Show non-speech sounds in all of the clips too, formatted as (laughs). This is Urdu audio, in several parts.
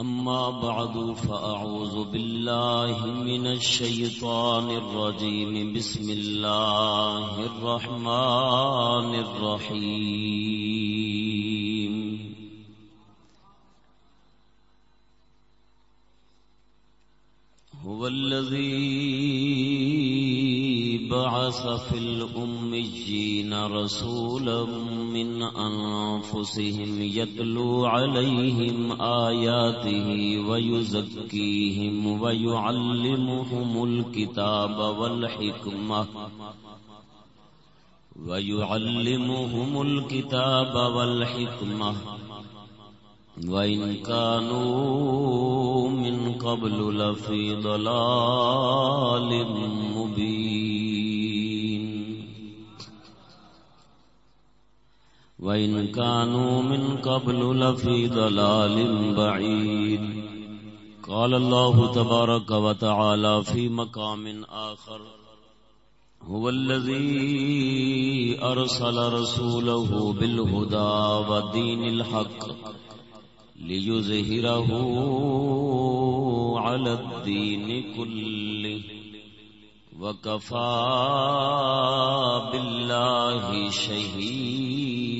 أما بعد فأعوذ بالله من الشيطان الرجيم. بسم الله الرحمن الرحيم. هو الذي بعث في الأميين رسولا من أنفسهم يتلو عليهم آياته ويزكيهم ويعلمهم الكتاب والحكمة ويعلمهم الكتاب والحكمة وإن كانوا من قبل لفي ضلال مبين وإن كانوا من قبل لفي ضلال بعيد۔ قال الله تبارك وتعالى في مقام آخر، هو الذي أرسل رسوله بالهدى ودين الحق ليظهره على الدين كله وكفى بالله شهيد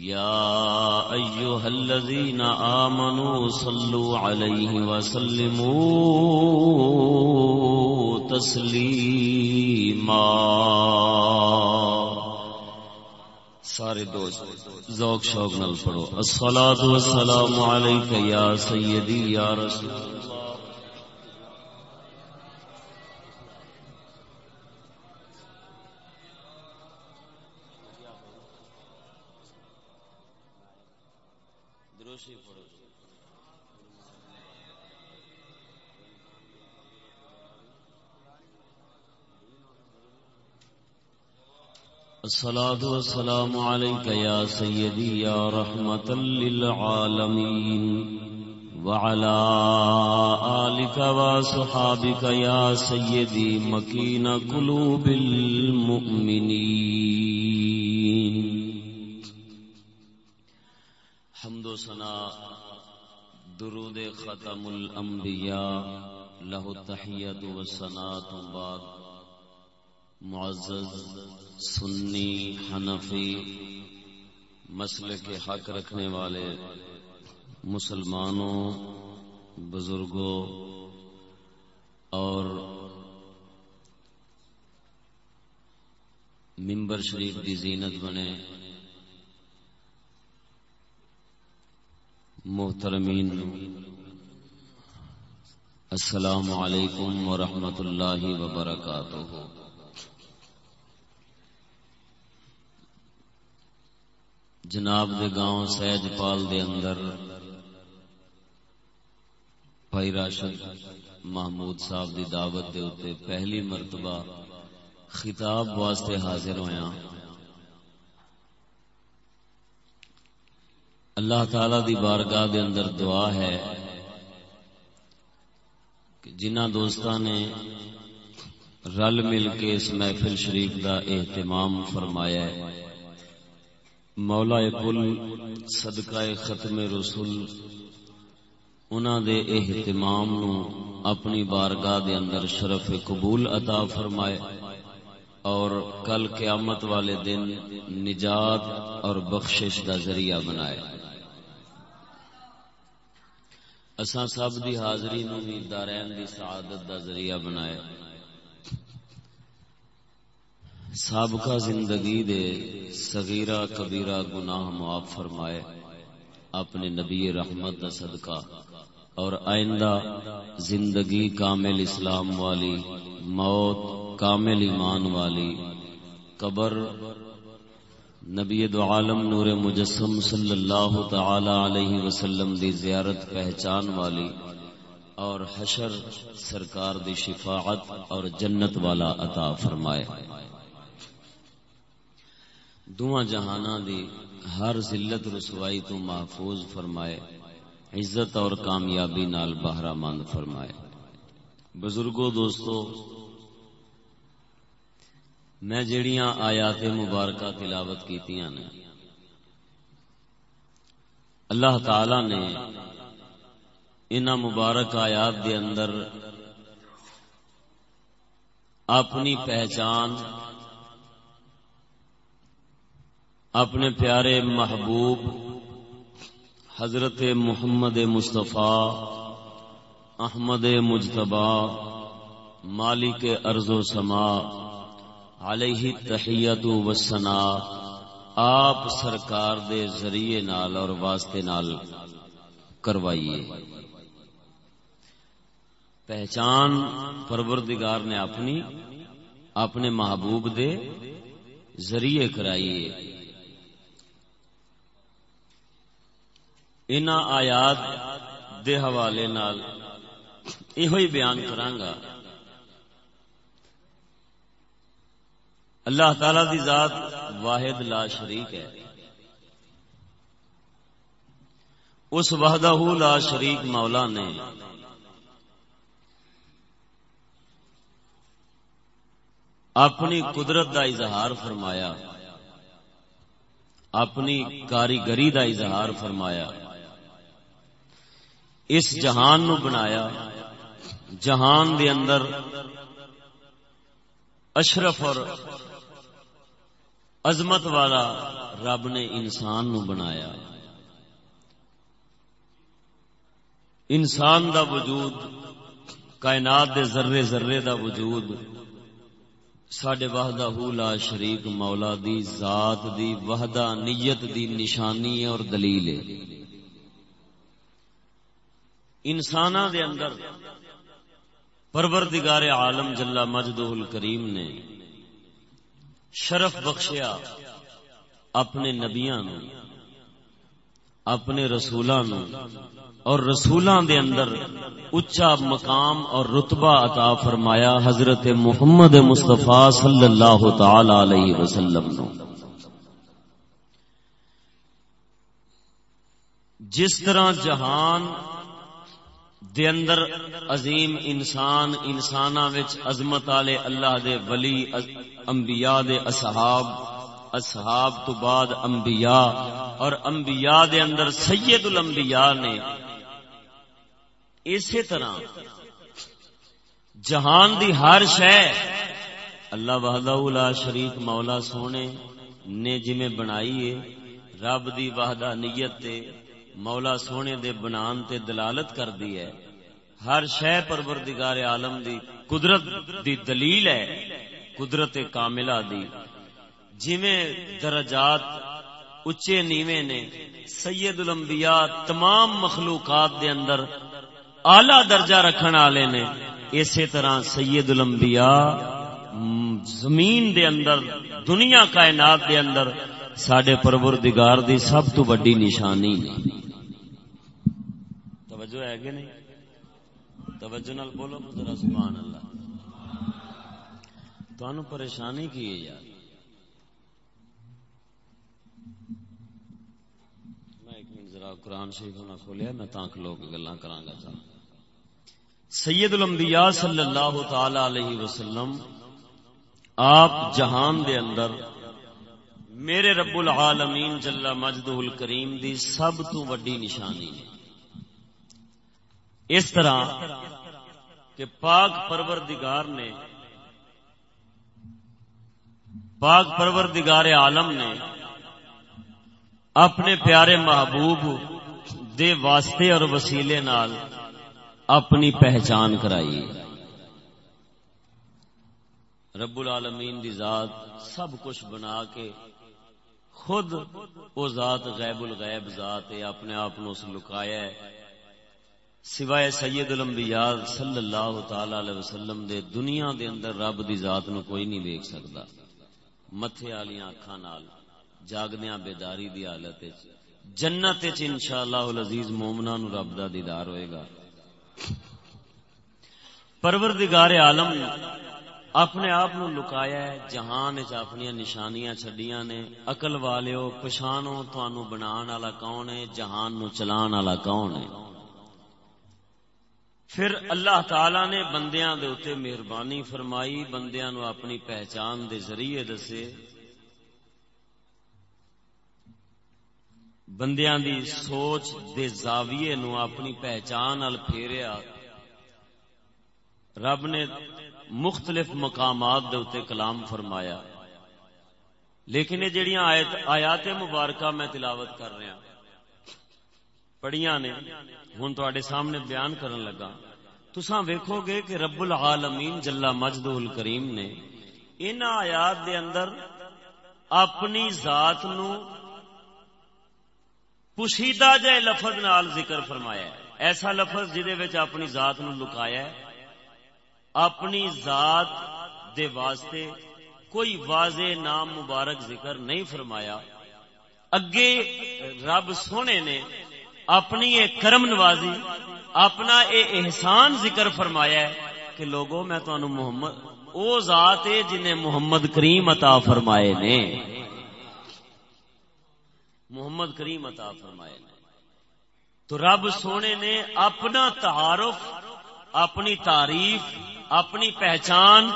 يا أيها الذين آمنوا صلوا عليه وسلموا تسليما سارے دوست، ذوق شوق نل پڑھو. الصلاة والسلام عليك يا سيدي يا رسول الله الصلاة والسلام عليك يا سيدي يا رحمة للعالمين وعلى آلك وصحابك يا سيدي مكين قلوب المؤمنين. سنا درود ختم الانبیاء له التحیت و سنات بعد۔ معزز سنی، حنفی مسئلے کے حق رکھنے والے مسلمانوں، بزرگوں اور ممبر شریف کی زینت بنے۔ محترمین، السلام علیکم ورحمۃ اللہ وبرکاتہ۔ جناب دے گاؤں سیج پال دے اندر بھائی راشد محمود صاحب دی دعوت دے اتے پہلی مرتبہ خطاب واسطے حاضر ہویا اللہ تعالی دی بارگاہ دے اندر دعا ہے کہ جنہ دوستاں نے رل مل کے اس محفل شریف دا اہتمام فرمایا ہے۔ مولا کل صدقہ ختم رسول انہاں دے اہتمام نو اپنی بارگاہ دے اندر شرف قبول عطا فرمائے اور کل قیامت والے دن نجات اور بخشش دا ذریعہ بنائے۔ اساں سب دی حاضری نو بھی دارین دی سعادت دا ذریعہ بنائے۔ سابقہ زندگی دے صغیرہ کبیرہ گناہ معاف فرمائے۔ اپنے نبی رحمت دا صدقہ۔ اور آئندہ زندگی کامل اسلام والی، موت کامل ایمان والی۔ قبر نبی دو عالم نور مجسم صلی اللہ تعالی علیہ وسلم دی زیارت پہچان والی اور حشر سرکار دی شفاعت اور جنت والا عطا فرمائے۔ دعا جہانا دی ہر ذلت رسوائی تو محفوظ فرمائے، عزت اور کامیابی نال بہرا مند فرمائے۔ بزرگوں دوستو میں جڑیاں آیات مبارکہ تلاوت کیتیاں نے۔ اللہ تعالی نے ان مبارک آیات دے اندر اپنی پہچان، اپنے پیارے محبوب حضرت محمد مصطفیٰ، احمد مجتبہ مالک ارض و سما علیہ تحیت و سنا آپ سرکار دے ذریعے نال اور واسطے نال کروائیے۔ پہچان پروردگار نے اپنی، اپنے محبوب دے ذریعے کرائیے۔ ان آیات دے حوالے نال یہ بیان کرانگا اللہ تعالی دی ذات واحد لا شریک ہے۔ اس وحدہ لا شریک مولا نے۔ اپنی قدرت دا اظہار فرمایا۔ اپنی کاریگری دا اظہار فرمایا۔ اس جہان نو بنایا۔ جہان دے اندر اشرف اور عظمت والا رب نے انسان نو بنایا۔ انسان دا وجود، کائنات دے ذرے ذرے دا وجود۔ سڈے وحدہ لا شریک مولا دی ذات دی، وحدہ نیت دی نشانی اور دلیل ہے۔ انسان دے اندر پروردگار عالم جلا مجدہ الکریم نے شرف بخشیا اپنے نبیاں نو اپنے رسولاں نو اور رسولاں دے اندر اچا مقام اور رتبہ عطا فرمایا حضرت محمد مصطفی صلی اللہ تعالی علیہ وسلم نو جس طرح جہان دے اندر عظیم انسان انسانا وچ عظمت والے اللہ دے ولی، انبیاء دے اصحاب اصحاب تو بعد انبیاء، اور انبیاء دے اندر سید الانبیاء نے اسی طرح جہان دی ہر شے اللہ وحدہ لا شریک مولا سونے نے جمیں بنائی ہے، رب دی وحدہ نیت تے مولا سونے دے بنان تے دلالت کر دی ہے۔ ہر شہ پروردگار عالم دی قدرت دی دلیل ہے، قدرت کاملہ دی۔ جویں درجات اچے نیوے نے، سید الانبیاء تمام مخلوقات دے اندر اعلی درجہ رکھن والے نے، اسی طرح سید الانبیاء زمین دے اندر، دنیا کائنات دے اندر سڈے پروردگار دی سب تو بڑی نشانی نے۔ توجہ ہے کہ نہیں؟ توجہ نال بولو ذرا سبحان اللہ۔ تانوں پریشانی کی ہے یار؟ میں ایک منٹ ذرا قرآن شریف ہونا کھولیا، میں تاک لوگ گلاں کراں گا سا سید الانبیاء صلی اللہ تعالی علیہ وسلم، آپ جہان دے اندر میرے رب العالمین جل مجدہ الکریم دی سب تو وڈی نشانی ہے۔ اس طرح کہ پاک پروردگار نے پاک پروردگار عالم نے اپنے پیارے محبوب دے واسطے اور وسیلے نال اپنی پہچان کرائی۔ رب العالمین دی ذات سب کچھ بنا کے خود او ذات غیب الغیب ذات ہے اپنے آپ نو اس لکایا ہے۔ سوائے سید الانبیاء صلی اللہ تعالی علیہ وسلم دے دنیا دے اندر رب دی ذات نو کوئی نہیں دیکھ سکتا۔ متھے والیاں اکھاں نال، جاگدیاں بیداری دی حالت وچ۔ جنت وچ انشاءاللہ العزیز مومناں نو رب دا دیدار ہوئے گا۔ پروردگار عالم اپنے آپ نو لکایا ہے، جہان چ اپنی نشانیاں چھڈیاں نے۔ عقل والیو پچھانو تانوں بنان والا کون ہے، جہان نو چلان والا کون ہے۔ پھر اللہ تعالی نے بندیاں دے اوتے مہربانی فرمائی، بندیاں نو اپنی پہچان دے ذریعے دسے۔ بندیاں دی سوچ دے زاویے نو اپنی پہچان ال پھیریا۔ رب نے مختلف مقامات دے اتے کلام فرمایا۔ لیکن یہ جڑیاں آیت آیات مبارکہ میں تلاوت کر رہا پڑھیاں نے۔ ہوں تے سامنے بیان کرن لگا۔ تساں ویکھو گے کہ رب العالمین جلا مجد الکریم نے ان آیات دے اندر اپنی ذات نو پوشیدہ جے لفظ نال ذکر فرمایا ہے۔ ایسا لفظ جہدے وچ اپنی ذات نو لکایا ہے۔ اپنی ذات دے واسطے کوئی واضح نام مبارک ذکر نہیں فرمایا۔ اگے رب سونے نے اپنی ایک کرم نوازی، اپنا اے احسان ذکر فرمایا ہے کہ لوگوں، میں تو محمد، او ذات ہے جنہیں محمد کریم عطا فرمائے نے۔ محمد کریم عطا فرمائے نے۔ تو رب سونے نے اپنا تعارف، اپنی تعریف، اپنی پہچان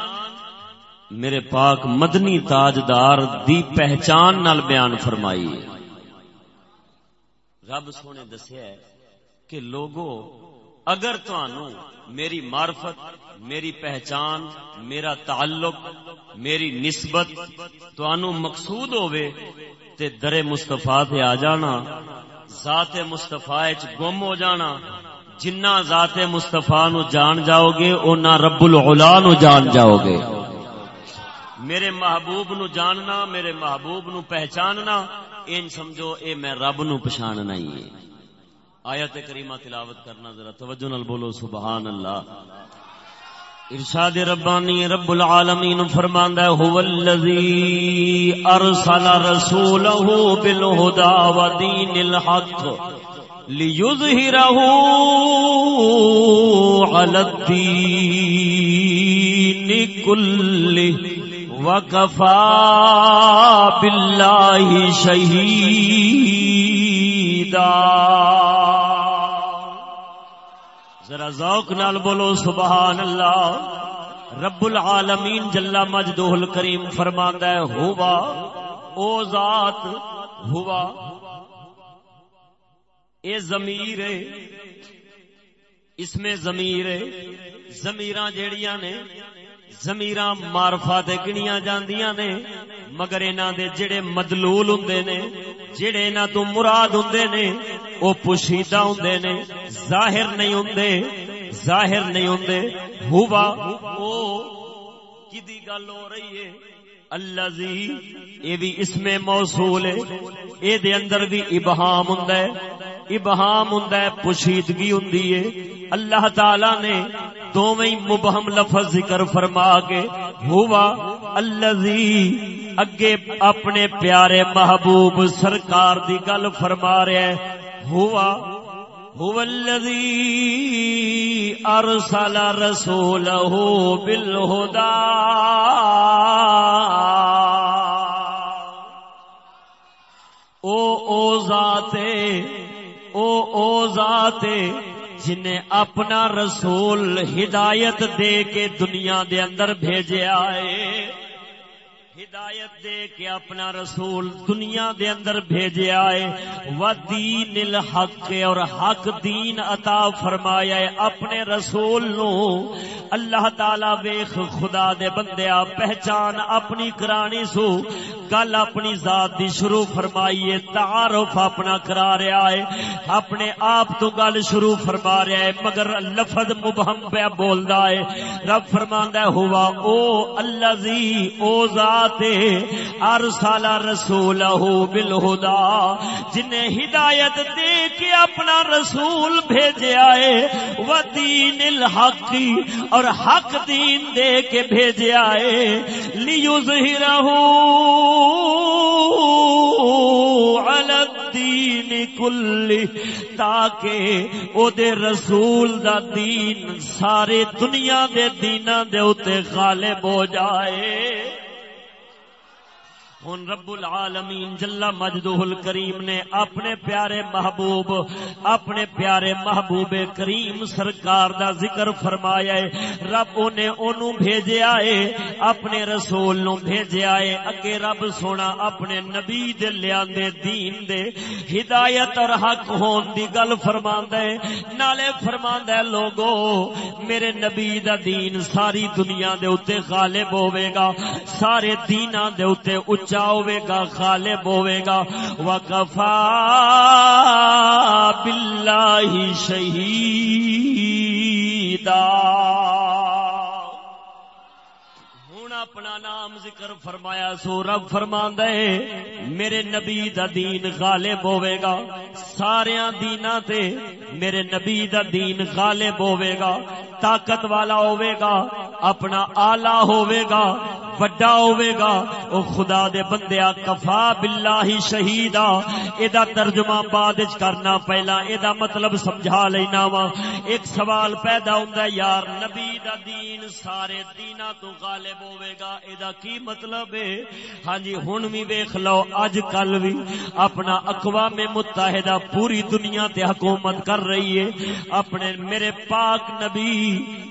میرے پاک مدنی تاجدار دی پہچان نال بیان فرمائی رب سونے دسیا کہ لوگو، اگر تانوں میری معرفت، میری پہچان، میرا تعلق، میری نسبت تانوں مقصود ہوئے تے در مصطفیٰ تے آ جانا، ذات مصطفیٰ گم ہو جانا، جنہ ذات مستفا نو جان جاؤ گے، اونا رب العلا نو جان جاؤ گے۔ میرے محبوب نو جاننا، میرے محبوب نو پہچاننا این سمجھو، اے میں رب نو پچھاننا ہی ہے۔ آیت کریمہ تلاوت کرنا ذرا توجہ نال بولو، سبحان اللہ۔ ارشاد ربانی رب العالمین فرماندا ہے، هو الذی ارسل رسوله بالهدى ودین الحق ليظهره على الدين كله وكفى بالله شهيدا۔ ذرا ذوق نال بولو، سبحان اللہ۔ رب العالمین جل مجدہ الکریم فرماندا ہے، ہوا، او ذات، ہوا۔ اے ضمیر ہے، اس میں ضمیر ہے۔ ضمیراں جیڑیاں نے ضمیراں معرفہ تے گنیاں جاندیاں نے، مگر انہاں دے جڑے مدلول ہوندے نے، جڑے انہاں تو مراد ہوندے نے، او پوشیدہ ہوندے نے، ظاہر نہیں ہوندے، ظاہر نہیں ہوندے، ہوا، او کدی گل ہو رہی ہے؟ الذی اے بھی اسم موصول ہے، اے دے اندر بھی ابہام ہوندا ہے۔ ابہام ہوں پوشیدگی ہوں اللہ تعالی نے دونوں مبہم لفظ ذکر فرما کے ہوا الذی اگے اپنے پیارے محبوب سرکار دی گل فرما رہا ہے ہوا هو الذي ارسل رسوله بالهدى او او ذات او او ذات جنہیں اپنا رسول ہدایت دے کے دنیا دے اندر بھیجیا ہے ہدایت دے کے اپنا رسول دنیا دے اندر بھیجے آئے۔ و دین الحق اور حق دین عطا فرمایا ہے۔ اپنے رسول نو اللہ تعالی ویخ، خدا دے بندیا پہچان اپنی کرانی سو۔ گل اپنی ذات دی شروع فرمائیے، تعارف اپنا کرا رہا ہے۔ اپنے آپ تو گل شروع فرما رہا ہے، مگر لفظ مبہم پہ بولدا ہے۔ رب فرماندا ہے، ہوا او الذی او ذات ارسل رسولہ بالہدا جن نے ہدایت دے کے اپنا رسول بھیجا ہے و دین الحق اور حق دین دے کے بھیجا ہے لیظہرہ علی الدین کل تاکہ او دے رسول دا دین سارے دنیا دے دینا دے اتے غالب ہو جائے۔ ہن رب العالمین جل مجدہ الکریم نے اپنے پیارے محبوب، اپنے پیارے محبوب کریم سرکار دا ذکر فرمایا ہے۔ رب نے اونوں بھیجیا ہے، اپنے رسول نو بھیجیا ہے۔ اگے رب سونا اپنے نبی دے لیاندے دین دے ہدایت اور حق ہون دی گل فرماندا ہے۔ نالے فرماندا ہے، لوگو، میرے نبی دا دین ساری دنیا دے اوتے غالب ہوے گا، سارے دیناں دے اوتے اچ سچا ہوے گا غالب ہوے گا وکفا باللہ شہیدا اپنا نام ذکر فرمایا، سو رب فرما دے میرے نبی دا دین غالب ہوے گا۔ سارے دینا تے میرے نبی دا دین غالب ہوے گا، طاقت والا ہوے گا، اپنا آلہ ہوے گا، وڈا ہوے گا۔ او خدا دے بندیا کفا باللہ شہیدا۔ اے دا ترجمہ بعد وچ کرنا پہلا، اے دا مطلب سمجھا لینا وا۔ ایک سوال پیدا ہوندا یار، نبی دا دین سارے دینا تو غالب ہوے گا اے کی مطلب ہے؟ ہاں جی ہن بھی ویکھ لو، اج کل بھی اپنا اقوام متحدہ پوری دنیا تے حکومت کر رہی ہے۔ اپنے میرے پاک نبی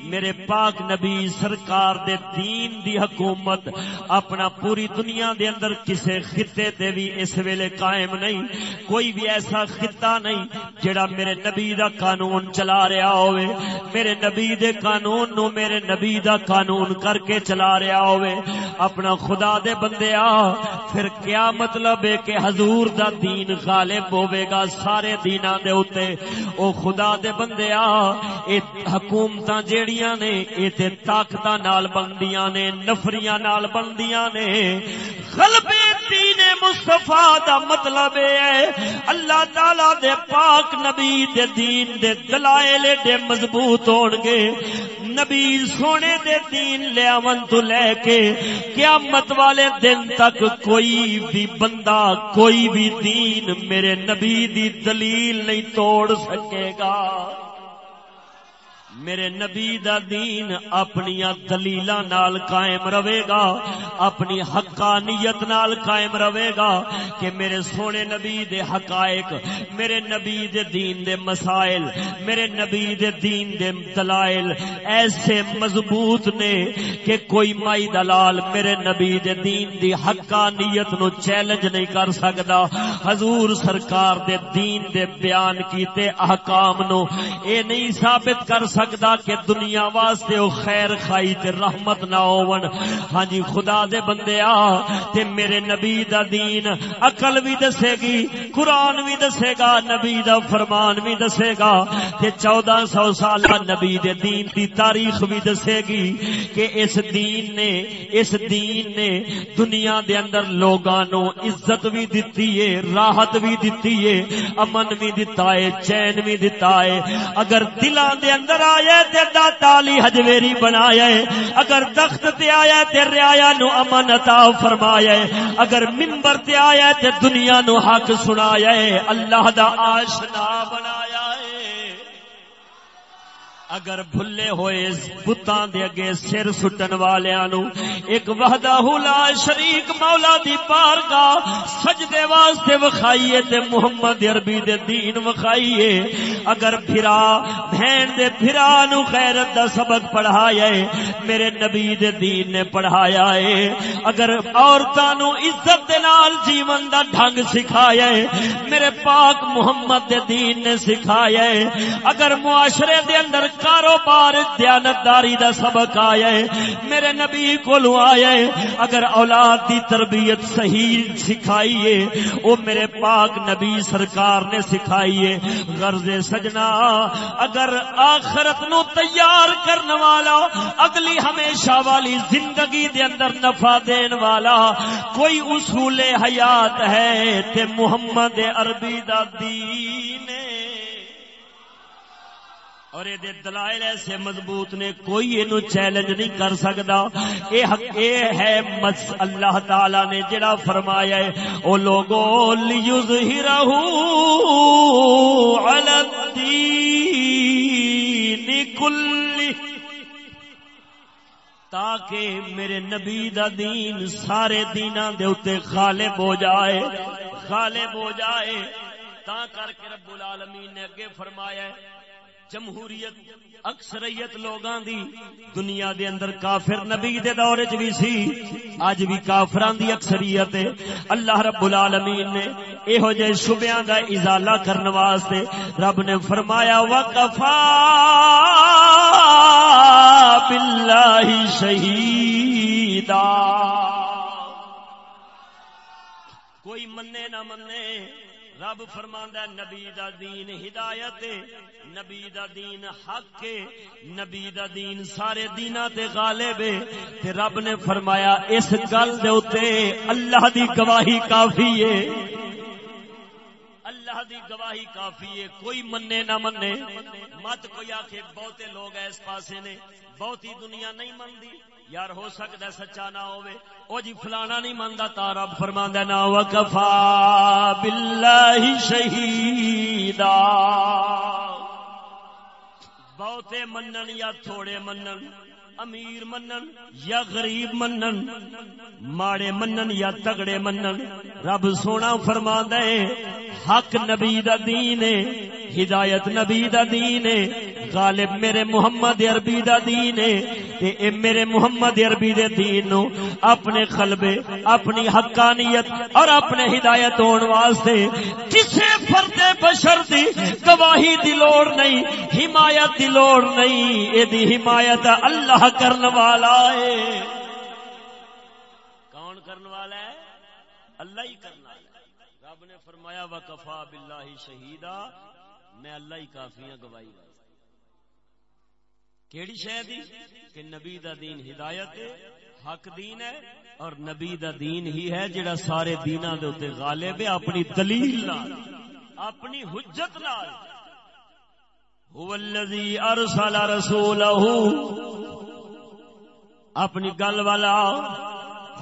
میرے پاک نبی سرکار دے دین دی حکومت اپنا پوری دنیا دے اندر کسے خطے تے بھی اس ویلے قائم نہیں، کوئی بھی ایسا خطہ نہیں جڑا میرے نبی دا قانون چلا رہا ہوئے۔ میرے نبی دے قانون نو میرے نبی دا قانون کر کے چلا رہا ہوئے۔ اپنا خدا دے بندے آ، پھر کیا مطلب ہے کہ حضور دا دین غالب ہوئے گا سارے دیناں دے ہوتے او خدا دے بندے آ، اے حکومتاں جیڑیاں نے اے تے طاقتاں نال بندیاں نے، نفریاں نال بندیاں نے۔ غلبے دین مصطفیٰ دا مطلب ہے، اللہ تعالی دے پاک نبی دے دین دے دلائل دے مضبوط ہون گے۔ نبی سونے دے دین لے آون تو لے کے قیامت والے دن تک کوئی بھی بندہ، کوئی بھی دین میرے نبی دی دلیل نہیں توڑ سکے گا۔ میرے نبی دا دین اپنی دلیل نال قائم رہے گا، اپنی حقانیت نال قائم رہے گا کہ میرے سونے نبی دے حقائق، میرے نبی دے دین دے مسائل، میرے نبی دے دین دے دلائل ایسے مضبوط نے کہ کوئی مائی دلال میرے نبی دے دین دی حقانیت نو چیلنج نہیں کر سکدا حضور سرکار دے دین دے بیان کیتے احکام نو اے نہیں ثابت کر سکتا سکدا کہ دنیا واسطے او خیر خائی تے رحمت نہ ہون۔ ہاں جی خدا دے بندے آ، تے میرے نبی دا دین عقل بھی دسے گی، قرآن بھی دسے گا، نبی دا فرمان بھی دسے گا تے چودہ سو سال نبی دے دین دی تاریخ بھی دسے گی کہ اس دین نے، اس دین نے دنیا دے اندر لوگاں نو عزت بھی دتی ہے، راحت بھی دتی ہے، امن بھی دتا ہے، چین بھی دتا ہے۔ اگر دلاں دے اندر آ آیا تے داتا علی حجویری بنایا ہے۔ اگر دخت تے آیا تے رعایا نو امن عطا فرمایا ہے۔ اگر منبر تے آیا تے دنیا نو حق سنایا ہے۔ اللہ دا آشنا بنایا۔ ہے اگر بھلے ہوئے بتاں دے اگے سر سٹن والیاں نو، ایک وحدہ لا شریک مولا دی بارگاہ سجدے واسطے وکھائیے تے محمد عربی دے دین وکھائیے۔ اگر پھرا، بہن دے پھرا نو غیرت دا سبق پڑھایا ہے، میرے نبی دے دین نے پڑھایا ہے۔ اگر عورتاں نو عزت دے نال جیون دا ڈھنگ سکھایا ہے، میرے پاک محمد دے دین نے سکھایا ہے۔ اگر معاشرے دے اندر کاروبار دیانتداری دا سبق آیا ہے، میرے نبی کو آیا ہے، اگر اولاد دی تربیت صحیح سکھائیے وہ میرے پاک نبی سرکار نے سکھائیے غرض سجنا، اگر آخرت نو تیار کرنے والا، اگلی ہمیشہ والی زندگی دے اندر نفع دین والا، کوئی اصول حیات ہے تے محمد عربی دا دین اور یہ دلائل ایسے مضبوط نے کوئی یہ چیلنج نہیں کر سکتا۔ یہ ہے مس اللہ تعالی نے جڑا فرمایا ہے، او لوگو لیوز ہی رہو کل تاکہ میرے نبی دا دین سارے دینا دے اتے غالب ہو جائے، غالب ہو جائے۔ تا کر کے رب العالمین نے اگے فرمایا ہے جمہوریت اکثریت لوگاں دی، دنیا دے اندر کافر نبی دے دور چ بھی سی اج بھی کافران دی اکثریت ہے۔ اللہ رب العالمین نے ایہو جے شبیاں دا ازالہ کرن واسطے رب نے فرمایا، وقفا باللہ شہیدا کوئی منے نہ منے رب فرماندا نبی دا دین ہدایت نبی دا دین حق نبی دا دین سارے دینا تے غالب تے رب نے فرمایا، اس گل دے اوتے اللہ دی گواہی کافی ہے۔ اللہ دی گواہی کافی ہے، کوئی منے نہ منے۔ مت کوئی آکھے، بہتے لوگ اس پاسے نے، بہتی دنیا نہیں مندی یار ہو سکتا سچا نہ ہوئے۔ او جی فلانا نہیں مانتا تارا رب فرما نا وکفا باللہ شہیدا۔ بہتے منن یا تھوڑے منن۔ امیر منن یا غریب منن، ماڑے منن یا تگڑے منن، رب سونا فرما دے حق نبی دا دین ہدایت نبی دا دین غالب میرے محمد عربی دا دین تے اے میرے محمد عربی دے دین نو اپنے قلبے، اپنی حقانیت اور اپنے ہدایت ہون واسطے کسے فرد بشر دی گواہی دی لوڑ نہیں، حمایت دی لوڑ نہیں، اے دی حمایت اللہ کرن والا ہے۔ کون کرن والا ہے؟ اللہ ہی کرنا ہے۔ رب نے فرمایا، وکفا باللہ شہیدا۔ میں اللہ ہی کافی ہوں۔ گواہی کیڑی شہ دی؟ کہ نبی دا دین ہدایت ہے، حق دین ہے، اور نبی دا دین ہی ہے جڑا سارے دینا دے اوتے غالب ہے، اپنی دلیل نال، اپنی حجت نال۔ هو الذی ارسل رسوله اپنی گل والا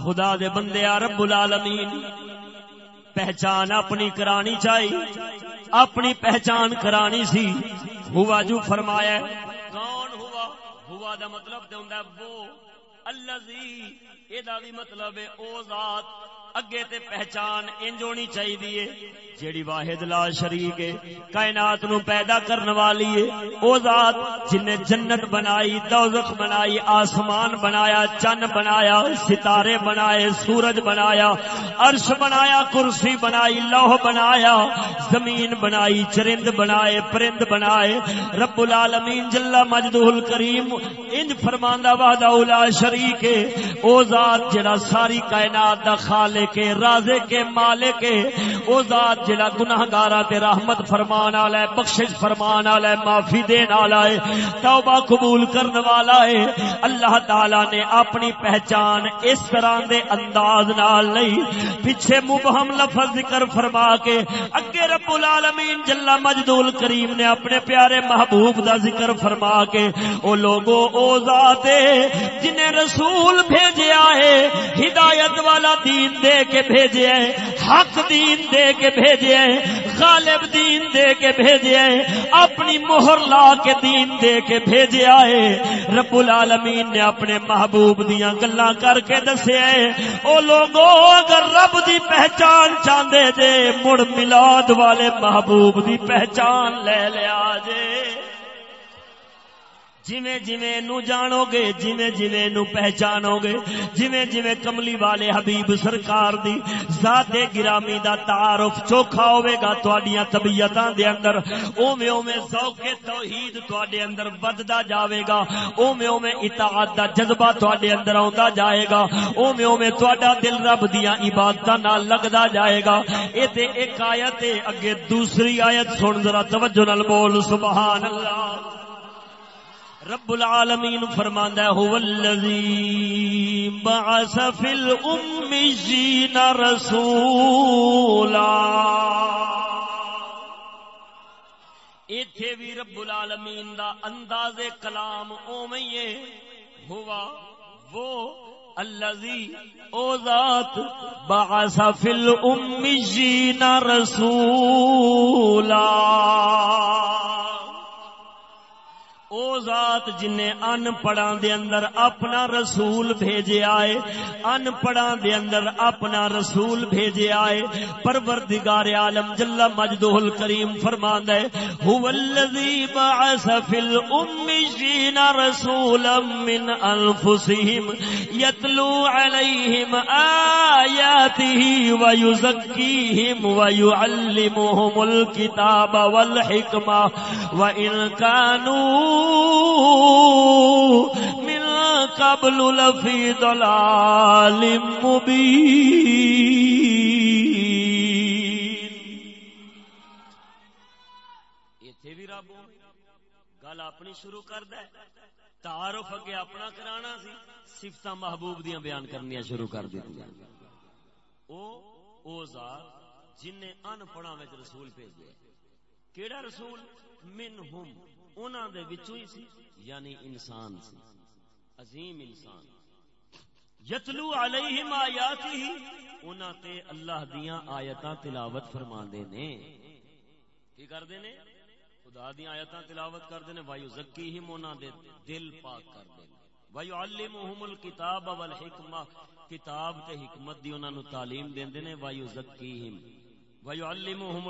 خدا دے بندے رب العالمین، پہچان اپنی کرانی چاہیے اپنی پہچان کرانی سی۔ ہوا جو فرمایا کون ہوا؟ ہوا دا مطلب تے ہوندا وہ الذی اے دا بھی مطلب ہے، او ذات۔ اگے تے پہچان انج ہونی چاہیے جیڑی واحد لا شریک ہے، کائنات نو پیدا کرنے والی ہے۔ او ذات جن نے جنت بنائی، دوزخ بنائی، آسمان بنایا، چن بنایا، ستارے بنائے، سورج بنایا، عرش بنایا، کرسی بنائی، لوح بنایا، زمین بنائی، چرند بنائے، پرند بنائے۔ رب العالمین جل مجدہ الکریم، انج فرماندا وحدہ لا شریک ہے۔ او ذات جڑا ساری کائنات دا خالق کے رازے کے مالے او ذات جڑا گناہگاراں تے رحمت فرمان والا ہے، بخشش فرمان والا ہے، معافی دین والا ہے، توبہ قبول کرنے والا ہے۔ اللہ تعالی نے اپنی پہچان اس طرح دے انداز نال نہیں، پیچھے مبہم لفظ ذکر فرما کے اگے رب العالمین جل مجدول کریم نے اپنے پیارے محبوب دا ذکر فرما کے، او لوگو، او ذات جنہیں رسول بھیجیا ہے، ہدایت والا دین دے دے کے بھیجے حق دین دے کے بھیجے غالب دین دے کے بھیجے اپنی مہر لا کے دین دے کے بھیجے آئے۔ رب العالمین نے اپنے محبوب دیا گلا کر کے دسے او لوگو، اگر رب دی پہچان چاہتے جے، مڑ ملاد والے محبوب دی پہچان لے لیا جے۔ جویں جویں نو جانو گے جویں جویں نو پہچانو گے جویں جویں کملی والے حبیب سرکار دی ذات گرامی دا تعارف چوکھا ہوے گا تواڈیاں طبیعتاں دے اندر، اوویں اوویں ذوق توحید تواڈے اندر بددا جاوے گا، اوویں اوویں اطاعت دا جذبہ تواڈے اندر آوندا جائے گا، اوویں اوویں تواڈا دل رب دیاں عبادتاں نال لگدا جائے گا۔ اے تے ایک آیت اگے دوسری آیت سن، ذرا توجہ نال بول، سبحان اللہ۔ رب العالمین فرماندا ہے هو الذی بعث فی الامیین رسولا ایتھے بھی رب العالمین دا انداز کلام اوویں ہے، ہوا وہ الذی او ذات بعث فی الامیین رسولا۔ او ذات جن ان پڑھاں دے اندر اپنا رسول بھیجے آئے ان پڑھاں دے اندر اپنا رسول بھیجے آئے۔ پروردگار عالم جل مجدہ الکریم فرماندا ہے، هو الذی بعث فی الامیین رسولا من انفسهم یتلو علیہم آیاته ویزکیہم ویعلمهم الکتاب والحکمہ۔ وان كانوا من قبل لفی ضلال بھی رب گل اپنی شروع کر دے تعارف اگے اپنا کرانا سی صفت محبوب دیاں بیان کرنی شروع کر دیتی او او ذات جن نے ان پڑھا رسول بھیجے۔ کیڑا رسول؟ من ہم انہاں دے وچوں ہی سی یعنی انسان سی، عظیم انسان۔ یتلو علیہم آیاتی انہاں تے اللہ دیاں آیتاں تلاوت فرماندے نے۔ کی کردے نے؟ خدا دیاں آیتاں تلاوت کردے نے۔ وایو زکیہم انہاں دے دل پاک کردے نے۔ وایو علمہم الکتاب کتاب تے حکمت دی انہاں نو تعلیم دیندے نے۔ وایو زکیہم وایو علمہم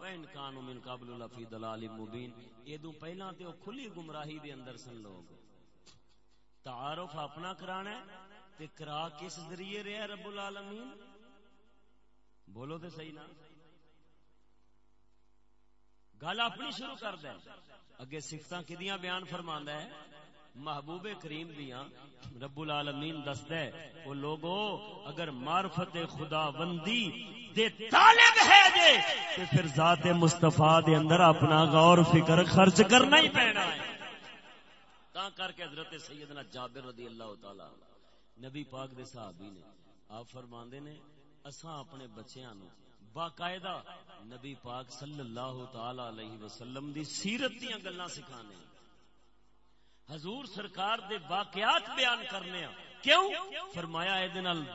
وین کانو من قبل لفی دلال مبین. ایدو پہلا تے او کھلی گمراہی دے اندر سن لوگ. تعارف اپنا کرانا ہے تے کرا کس ذریعے رہا رب العالمین؟ بولو تے صحیح نا؟ گل اپنی شروع کر دے اگے سفتاں کدیاں بیان فرماندا ہے؟ محبوب کریم دیاں رب العالمین دستا ہے وہ لوگو، اگر معرفت خدا بندی دے طالب ہے جے تے پھر ذات مصطفیٰ دے اندر اپنا غور فکر خرچ کرنا ہی پینا ہے۔ تا کر کے حضرت سیدنا جابر رضی اللہ تعالی نبی پاک دے صحابی نے، آپ فرماندے نے، اساں اپنے بچیاں نو باقاعدہ نبی پاک صلی اللہ تعالی علیہ وسلم دی سیرت دیاں گلاں سکھانے حضور سرکار دے واقعات بیان کرنے ہیں۔ کیوں؟ فرمایا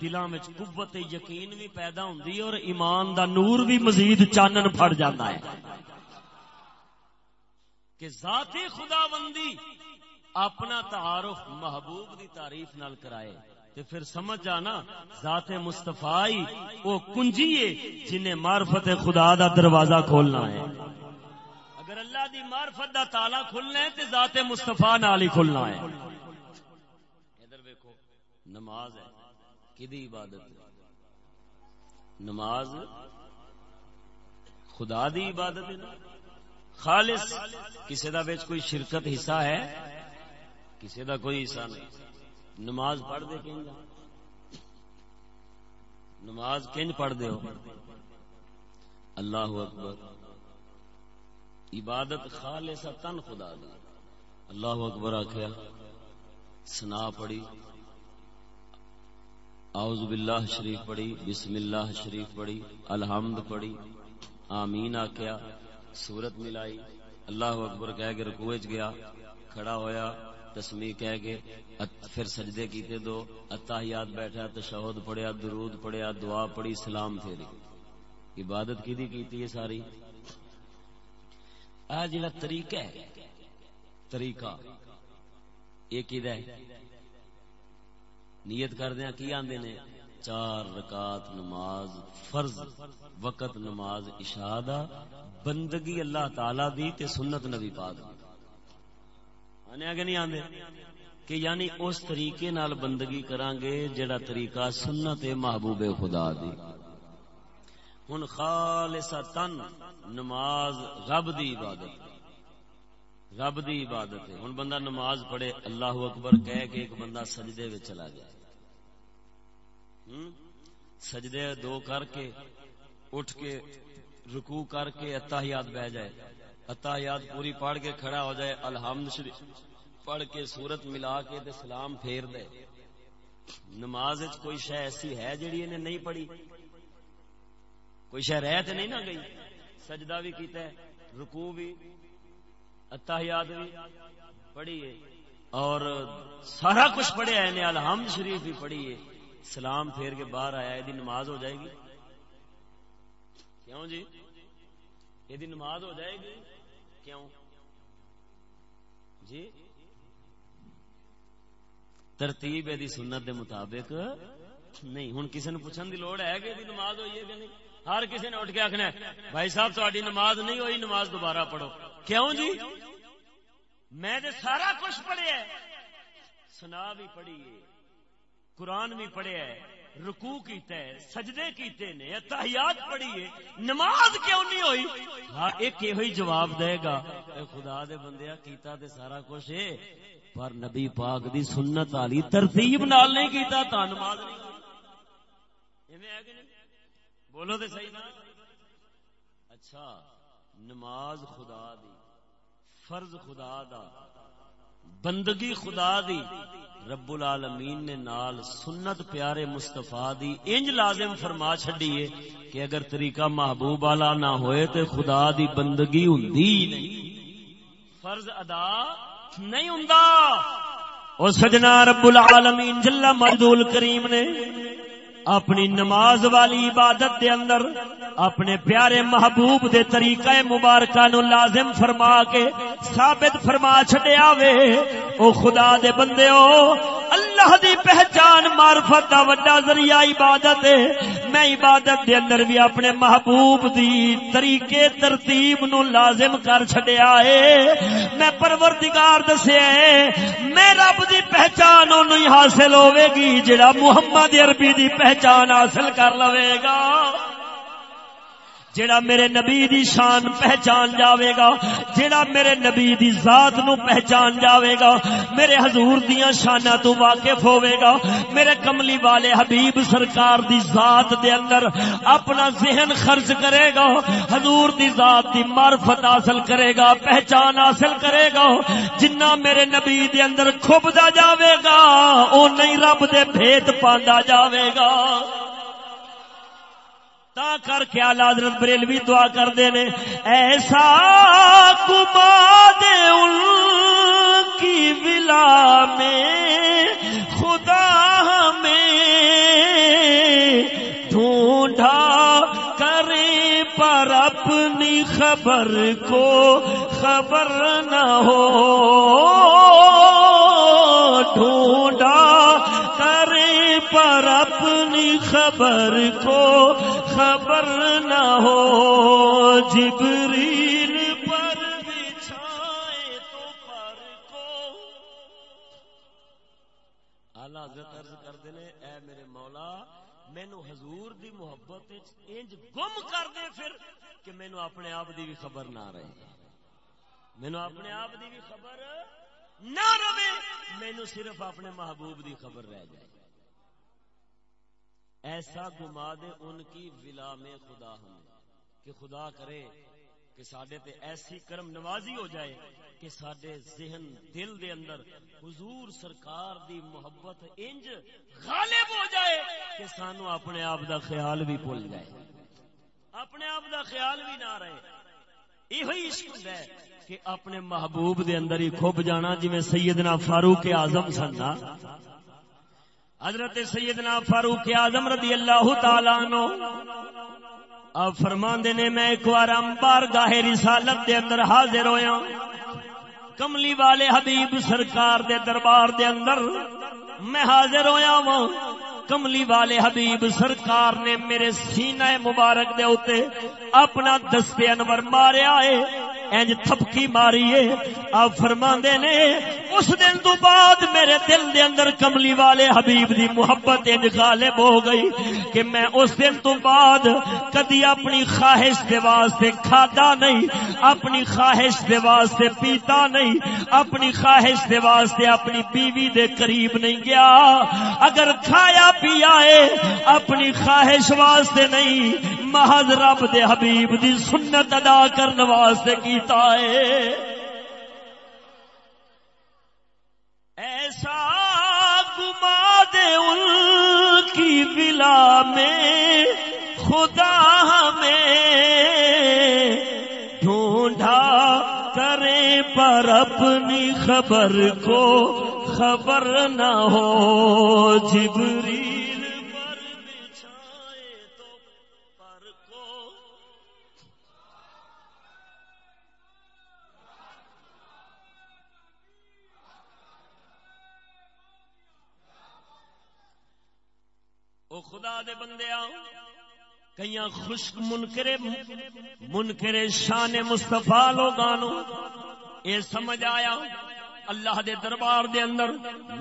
دلان میں قوت یقین بھی پیدا ہوندی اور ایمان دا نور بھی مزید چانن پھڑ جاتا ہے۔ کہ ذاتی خدا بندی اپنا تعارف محبوب دی تعریف نال کرائے۔ تے پھر سمجھ آنا ذات مستفائی وہ کنجی ہے جنہیں معرفت خدا دا دروازہ کھولنا ہے۔ اگر اللہ دی معرفت دا تالا کھلنا ہے تے ذات مصطفیٰ نال ہی کھلنا ہے۔ ادھر دیکھو نماز ہے۔ کدی عبادت؟ ہے نماز؟ خدا دی عبادت ہے خالص کسی دا بیچ کوئی شرکت حصہ ہے؟ کسی دا کوئی حصہ نہیں۔ نماز پڑھ دے کنجا نماز کنج پڑھ دے ہو۔ اللہ اکبر۔ عبادت خالص تن خدا دی۔ اللہ اکبر آخیا سنا پڑی اعوذ باللہ شریف پڑی بسم اللہ شریف پڑی الحمد پڑی آمین آخیا سورت ملائی۔ اللہ اکبر کہہ کے رکوچ گیا، کھڑا ہویا تسمی کہہ کے پھر سجدے کیتے دو۔ اتحیات بیٹھا، تشہد پڑھیا، درود پڑھیا، دعا پڑھی، سلام پھیری۔ عبادت کی دی کیتی ہے ساری؟ آ جڑا طریقہ ہے، طریقہ یہ کد ہے نیت کردیا کی آدھے نے؟ چار رکعت نماز فرض، وقت نماز اشادہ، بندگی اللہ تعالی دی تے سنت نبی پاک آنے آگے نہیں آندے؟ کہ یعنی اس طریقے نال بندگی کران گے جڑا طریقہ سنت محبوب خدا دی۔ ہن خالصتن نماز غب دی عبادت۔ رب دی عبادت ہے۔ ہن بندہ نماز پڑھے، اللہ اکبر کہہ کے ایک بندہ سجدے وچ چلا جائے۔ سجدے دو کر کے، اٹھ کے، رکوع کر کے اتحیات بہ جائے۔ اتحیات پوری پڑھ کے کھڑا ہو جائے، الحمد شریف پڑھ کے صورت ملا کے تے سلام پھیر دے۔ نماز کوئی شہ ایسی ہے جیڑی انہیں نہیں پڑھی؟ کوئی شہ رہ نہیں نہ گئی، سجدہ بھی کیتا ہے، رکوع بھی اتحیات بھی، پڑھی ہے۔ اور سارا کچھ پڑھیا ہے یعنی الحمد شریف بھی پڑھی ہے۔ سلام پھیر کے باہر آیا یہ نماز ہو جائے گی۔ کیوں جی؟ یہ نماز ہو جائے گی۔ کیوں؟ جی؟ ترتیب یہ سنت دے مطابق نہیں۔ ہوں کسی نے پوچھنے کی لوڑ ہے کہ نماز ہوئی ہے کہ نہیں؟ ہر کسی نے اٹھ کے آخنا بھائی صاحب تاری نماز نہیں ہوئی، نماز دوبارہ پڑھو۔ کیوں جی؟ میں تو سارا کچھ پڑھیا سنا بھی پڑھی ہے، قرآن بھی پڑھیا ہے رکو کیتا ہے، سجدے کیتے نے اتحیات پڑھی ہے۔ نماز کیوں نہیں ہوئی؟ ہاں ایک یہ جواب دے گا۔ اے خدا دے بندیا کیتا تے سارا کچھ ہے، پر نبی پاک دی سنت والی ترتیب نال نہیں کیتا، تا نماز نہیں؟ بولو تے صحیح نا اچھا نماز خدا دی، فرض خدا دا، بندگی خدا دی، رب العالمین نے نال سنت پیارے مصطفیٰ دی انج لازم فرما چھڈیے کہ اگر طریقہ محبوب والا نہ ہوئے تو خدا دی بندگی ہوندی نہیں۔ فرض ادا نہیں ہوندا۔ او سجنا رب العالمین جل مجدول کریم نے اپنی نماز والی عبادت دے اندر اپنے پیارے محبوب دے طریقہ مبارکہ نو لازم فرما کے ثابت فرما چھڈیا وے۔ او خدا دے بندے او اللہ دی پہچان معرفت دا وڈا ذریعہ عبادت ہے۔ میں عبادت دے اندر بھی اپنے محبوب دی طریقے ترتیب نو لازم کر چھڈیا ہے۔ میں پروردگار دسیا ہے، میں رب دی پہچان اونوں ہی حاصل ہوے گی، جڑا محمد عربی دی پہچان حاصل کر لوے گا۔ جڑا میرے نبی دی شان پہچان جاوے گا جڑا میرے نبی دی ذات نو پہچان جاوے گا، میرے حضور دیاں شانہ تو واقف ہوئے گا۔ میرے کملی والے حبیب سرکار دی ذات دے اندر اپنا ذہن خرچ کرے گا، حضور دی ذات دی معرفت حاصل کرے گا، پہچان حاصل کرے گا۔ جنہ میرے نبی دے اندر کھبدا جاوے گا، او نہیں رب دے بھید پاندا جاوے گا۔ تا کر کے آلہ حضرت بریلوی دعا کر دینے ایسا کما دے ان کی ولا میں خدا ہمیں ڈھونڈا کرے پر اپنی خبر کو خبر نہ ہو۔ ڈھونڈا پر اپنی خبر کو خبر نہ ہو، جبریل پر بچھائے تو پر کو۔ آلہ حضرت عرض کر دینے اے میرے مولا مینو حضور دی محبت انج گم کر دے پھر کہ مینو اپنے آپ دی بھی خبر نہ رہے۔ مینو اپنے آپ دی بھی خبر نہ رہے مینو صرف اپنے محبوب دی خبر رہ جائے۔ ایسا گما دے ان کی ولا میں خدا ہوں کہ خدا کرے کہ سڈے تے ایسی کرم نوازی ہو جائے کہ سڈے ذہن، دل دے اندر حضور سرکار دی محبت انج غالب ہو جائے کہ سانو اپنے آپ دا خیال بھی بھول جائے۔ اپنے آپ دا خیال بھی نہ رہے۔ یہ عشق ہے کہ اپنے محبوب دے اندر ہی کھب جانا جی میں سیدنا فاروق اعظم سننا حضرت سیدنا فاروق اعظم رضی اللہ تعالی نو اب فرماندے نے، میں ایک بار امبار گاہے رسالت دے اندر حاضر ہویا۔ کملی والے حبیب سرکار دے دربار دے اندر میں حاضر ہویا وا کملی والے حبیب سرکار نے میرے سینہ مبارک دے اوتے اپنا دستے انور ماریا ہے۔ انج تھپکی ماری ہے آپ فرما نے، اس دن تو بعد میرے دل دے اندر کملی والے حبیب دی محبت انج غالب ہو گئی کہ میں اس دن تو بعد کدی اپنی خواہش دے واسطے کھادا نہیں، اپنی خواہش دے واسطے پیتا نہیں، اپنی خواہش دے واسطے اپنی بیوی دے قریب نہیں گیا۔ اگر کھایا پیا ہے، اپنی خواہش واسطے نہیں۔ محض رب دے حبیب دی سنت ادا کرنے واسطے کیتا ہے۔ ایسا گما دے ان کی بلا میں خدا ہمیں ڈھونڈا کرے پر اپنی خبر کو خبر نہ ہو جبریل۔ خدا دے بندے آ کئی خشک منکرے منکرے شان مستفا لوگانو اے سمجھ آیا؟ اللہ دے دربار دے اندر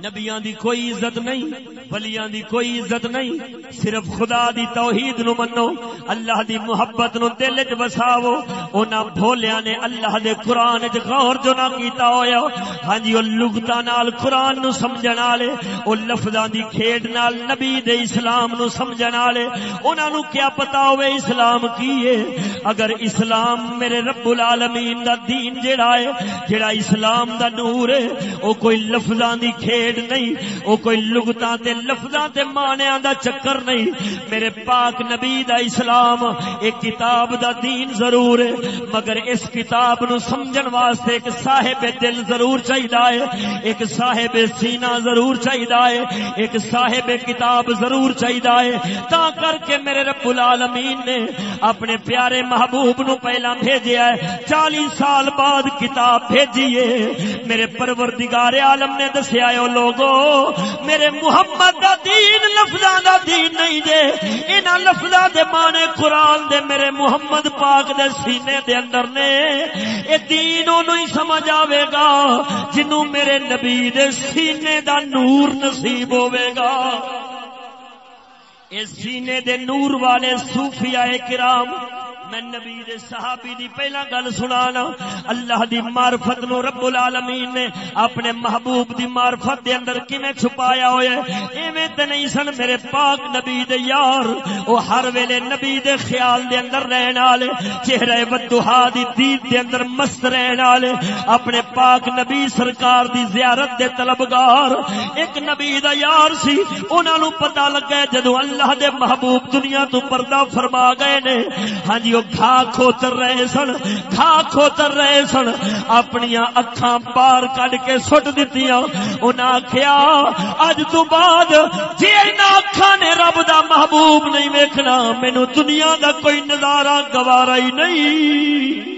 نبیاں دی کوئی عزت نہیں، ولیاں دی کوئی عزت نہیں، صرف خدا دی توحید نو منو، اللہ دی محبت نو دل وچ وساو انہاں بھولیاں نے اللہ دے قران وچ غور جو نہ کیتا ہویا ہاں جی او لغتاں نال قران نو سمجھن والے، او لفظاں دی کھیڈ نال، نبی دے اسلام نو سمجھن والے۔ انہاں نو کیا پتا ہوے اسلام کی ہے؟ اگر اسلام میرے رب العالمین دا دین جڑا ہے جڑا اسلام دا نور او کوئی لفظاں دی کھیڈ نہیں، او کوئی لغتاں تے لفظاں تے معنیاں دا چکر نہیں۔ میرے پاک نبی دا اسلام ایک کتاب دا دین ضرور ہے، مگر اس کتاب نو سمجھن واسطے ایک صاحب دل ضرور چاہیدا ہے، ایک صاحب سینہ ضرور چاہیدا ہے، ایک صاحب کتاب ضرور چاہیدا ہے۔ تا کر کے میرے رب العالمین نے اپنے پیارے محبوب نو پہلا بھیجیا ہے، چالیس سال بعد کتاب بھیجی ہے۔ میرے پروردگار عالم نے دسیا او لوگو، میرے محمد دا دین لفظاں دا دین نہیں جے انہاں لفظاں دے معنی قرآن دے میرے محمد پاک دے سینے دے اندر نے۔ اے دین اونوں ہی سمجھ آوے گا، جنوں میرے نبی دے سینے دا نور نصیب ہوے گا۔ اس سینے دے نور والے صوفیاء کرام میں نبی دے صحابی دی پہلا گل سنانا، اللہ دی معرفت نو رب العالمین نے اپنے محبوب دی معرفت دے اندر کیویں چھپایا ہویا ہے؟ ایویں تے نہیں سن میرے پاک نبی دے یار، او ہر ویلے نبی دے خیال دے اندر رہن والے، چہرے ودھا دی دید دے اندر مست رہن والے، اپنے پاک نبی سرکار دی زیارت دے طلبگار۔ ایک نبی دا یار سی، انہاں نو پتہ لگا جدوں اللہ دے محبوب دنیا تو پردہ فرما گئے نے۔ ہاں جی او کھا کھوتر رہے سن، کھا کھوتر رہے سن۔ اپنی اکھاں پار کڈ کے سٹ دیتی انہیں آخیا اج تو بعد جی اکھاں نے رب دا محبوب نہیں ویکھنا، مینو دنیا دا کوئی نظارہ گوارا ہی نہیں۔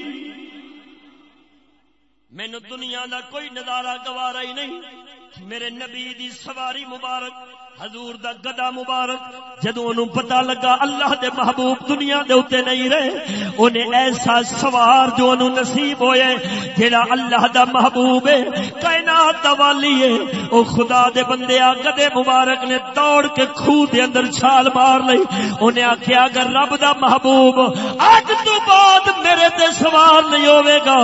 مینو دنیا دا کوئی نظارہ گوارا ہی نہیں۔ میرے نبی دی سواری مبارک، حضور دا گدا مبارک جدو انہوں پتا لگا اللہ دے محبوب دنیا دے اتے نہیں رہے، انہیں ایسا سوار جو انہوں نصیب ہوئے، جیڑا اللہ دا محبوب ہے، کائنات دا والی ہے، او خدا دے بندے گدے مبارک نے دوڑ کے خو دے اندر چھال مار لئی، انہیں آکھیا، اگر رب دا محبوب آج تو بعد میرے تے سوار نہیں ہوئے گا،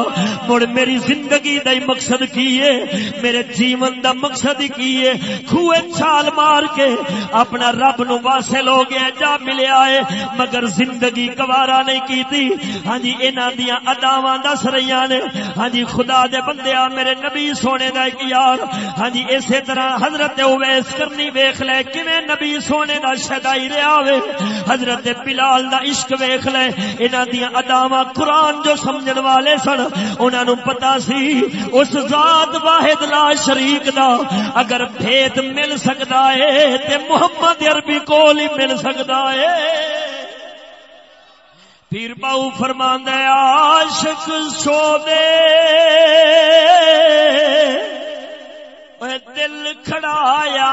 مڑ میری زندگی دا مقصد کی ہے، میرے جیون دا مقصد ہی کی ہے؟ کھوے چھال مار کے اپنا رب نو واسل ہو گیا، جا ملیا ہے مگر زندگی گوارا نہیں کیتی۔ ہاں جی انہاں دیاں اداواں دس رہی نے۔ ہاں جی خدا دے بندیا میرے نبی سونے دا ایک یار۔ ہاں جی اسی طرح حضرت اویس کرنی ویکھ لے، کیویں نبی سونے دا شدائی رہیا ہوے حضرت بلال دا عشق ویکھ لے۔ انہاں دیاں اداواں قرآن جو سمجھن والے سن، انہاں نو پتا سی، اس ذات واحد لا شریک دا اگر بھید مل سکتا ہے، تے محمد عربی کول ہی مل سکتا ہے۔ پیر باؤ فرمان عاشق سو دے دل کھڑایا۔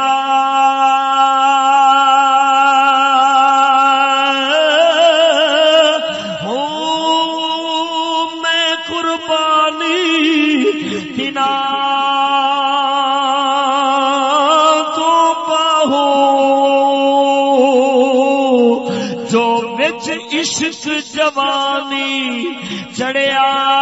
عاشق جوانی چڑیا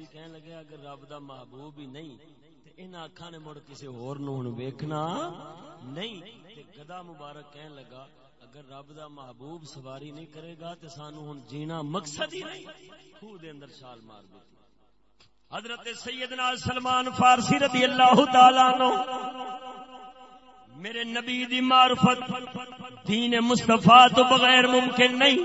صوفی کہن لگے، اگر رب دا محبوب ہی نہیں، تے ان اکھا نے مڑ کسی ہور نو ہن ویکھنا؟ نہیں، تے گدا مبارک کہن لگا، اگر رب دا محبوب سواری نہیں کرے گا، تے سانو ہن جینا مقصد ہی نہیں۔ خو دے اندر چھال مار دیتی۔ حضرت سیدنا سلمان فارسی رضی اللہ تعالی عنہ، میرے نبی دی معرفت دین مصطفیٰ تو بغیر ممکن نہیں۔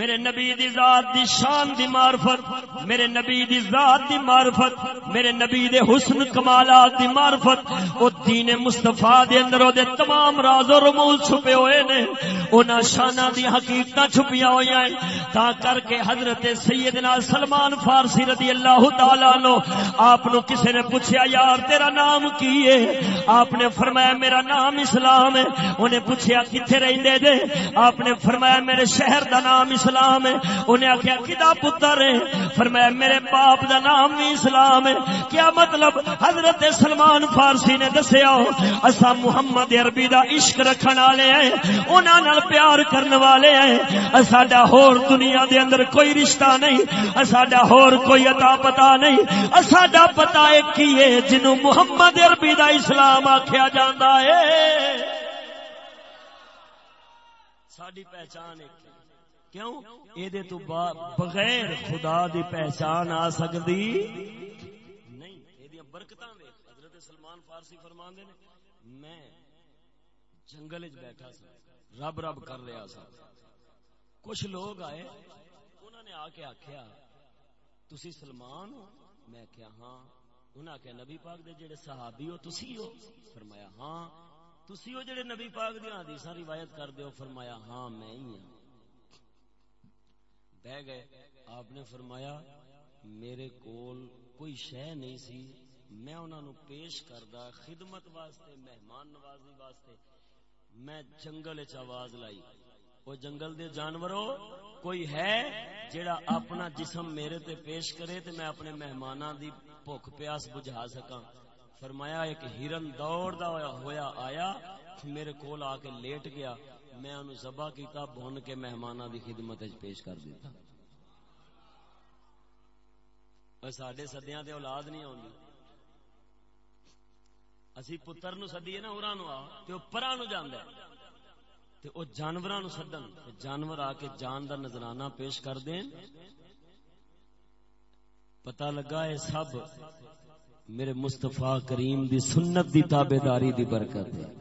میرے نبی دی ذات دی شان دی معرفت، میرے نبی دی ذات دی معرفت، میرے نبی دے حسن کمالات دی معرفت، او دین مصطفیٰ دے اندر او دے تمام راز و رموز چھپے ہوئے نے انہاں شانہ دی حقیقت چھپیاں ہوئی ہیں۔ تا کر کے حضرت سیدنا سلمان فارسی رضی اللہ تعالیٰ عنہ آپ نو کسے نے پوچھا یار تیرا نام کی ہے؟ آپ نے فرمایا، میرا نام اسلام ہے۔ انہیں پوچھا کتھے رہندے دے؟ آپ نے فرمایا، میرے شہر دا نام اسلام اسلام ہے۔ انہیں آخیا کدا پتر ہے؟ فرمایا، میرے باپ دا نام بھی اسلام ہے۔ کیا مطلب؟ حضرت سلمان فارسی نے دسیا، اسا محمد عربی دا عشق رکھن والے ہیں۔ انہاں نال پیار کرن والے ہیں۔ ساڈا ہور دنیا دے اندر کوئی رشتہ نہیں۔ ساڈا ہور کوئی عطا پتا نہیں۔ ساڈا پتا ایک ہی ہے جنوں محمد عربی دا اسلام آکھیا جاندا ہے۔ ساڈی پہچان ایک کیوں؟ یہ تو بغیر خدا دی پہچان آ سکتی نہیں یہ برکت حضرت سلمان فارسی فرما دے میں جنگل بیٹھا سا رب رب کر رہا سا کچھ لوگ آئے انہوں نے آ کے آخیا تسی سلمان ہو؟ میں کیا ہاں۔ انہوں نے نبی پاک دے جڑے صحابی ہو، تسی ہو؟ فرمایا ہاں۔ تسی ہو جڑے نبی پاک دیا حدیث روایت کر دے فرمایا ہاں میں ہی ہوں بہ گئے۔ آپ نے فرمایا، میرے کول کوئی شہ نہیں سی۔ میں انہوں نے پیش کردا خدمت واسطے، مہمان نوازی واسطے۔ میں جنگل آواز لائی۔ وہ جنگل دے جانوروں کوئی ہے جڑا اپنا جسم میرے تے پیش کرے تے میں اپنے مہماناں دی بھوک پیاس بجھا سکاں۔ فرمایا، ایک ہرن دوڑ دا ہویا آیا، میرے کول آ کے لیٹ گیا۔ میں انہوں زبا کیتا، بھون کے مہمانہ دی خدمت پیش کر دیتا۔ سڈے سدیا تے اولاد نہیں آتی اسی پتر نو سدیے نا ارا نو آ تے پرا نو جانا تے او جانوراں نو سدن جانور آ کے جان دا نذرانہ پیش کر دین پتہ لگا اے سب میرے مصطفیٰ کریم دی سنت دی تابعداری دی برکت ہے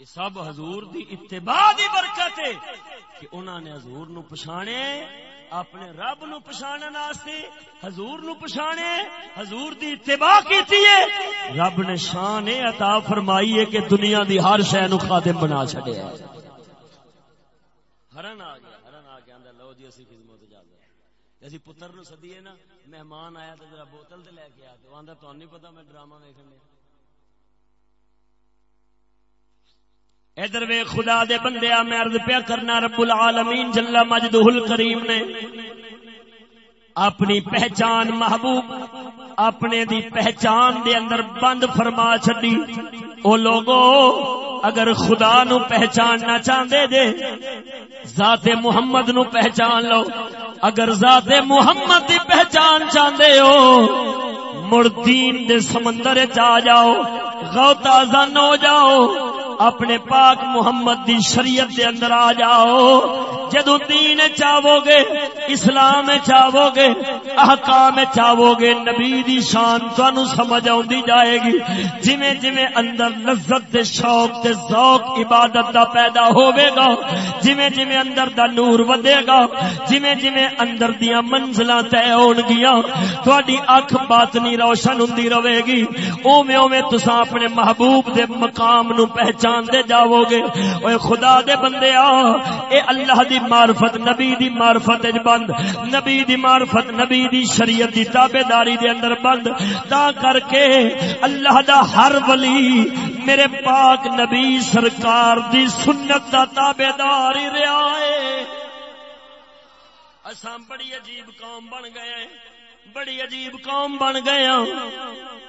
یہ سب حضور دی اتباع دی برکت ہے کہ انہوں نے حضور نو پچھانے، اپنے رب نو پچھانے واسطے حضور نو پچھانے، حضور دی اتباع کیتی ہے۔ رب نے شان عطا فرمائی ہے کہ دنیا دی ہر شے نو خادم بنا چھڈیا ہے۔ ہرن آ گیا، ہرن آ کے آندا لو جی اسی خدمت جا گئے اسی پتر نو سدیے نا، مہمان آیا تے ذرا بوتل تے لے کے آ تے آندا تو نہیں پتہ، میں ڈرامہ ویکھن ادھر وے خدا دے بندے میں عرض پیا کرنا، رب العالمین جل مجدہ الکریم نے اپنی پہچان محبوب، اپنے دی پہچان دے اندر بند فرما چڈی او لوگو، اگر خدا نو پہچاننا چاہتے جے ذات محمد نو پہچان لو۔ اگر ذات محمد دی پہچان چاہتے ہو، مڑ دین دے سمندر چ جاؤ، غوطہ زن ہو جاؤ۔ اپنے پاک محمد دی شریعت دے اندر آ جاؤ۔ جدو دین چاہو گے، اسلام چاہو گے، احکام چاہو گے، نبی دی شان تانوں سمجھ آوندی جائے گی۔ جویں جویں اندر لذت تے شوق تے ذوق عبادت دا پیدا ہوے گا، جویں جویں اندر دا نور ودے گا، جویں جویں اندر دیاں منزلاں طے ہون گیاں۔ تہاڈی اکھ باطنی روشن ہوندی رہے گی۔ اوویں اوویں تساں اپنے محبوب دے مقام نو پہچان دے جاؤ گے۔ اوے خدا دے بندے آ، اے اللہ دی معرفت نبی دی معرفت اج بند، نبی دی معرفت نبی دی شریعت دی تابے داری دے اندر بند۔ تا کر کے اللہ دا ہر ولی میرے پاک نبی سرکار دی سنت دا تابے داری رہا ہے۔ اساں بڑی عجیب قوم بن گئے ہیں، بڑی عجیب قوم بن گئے ہاں۔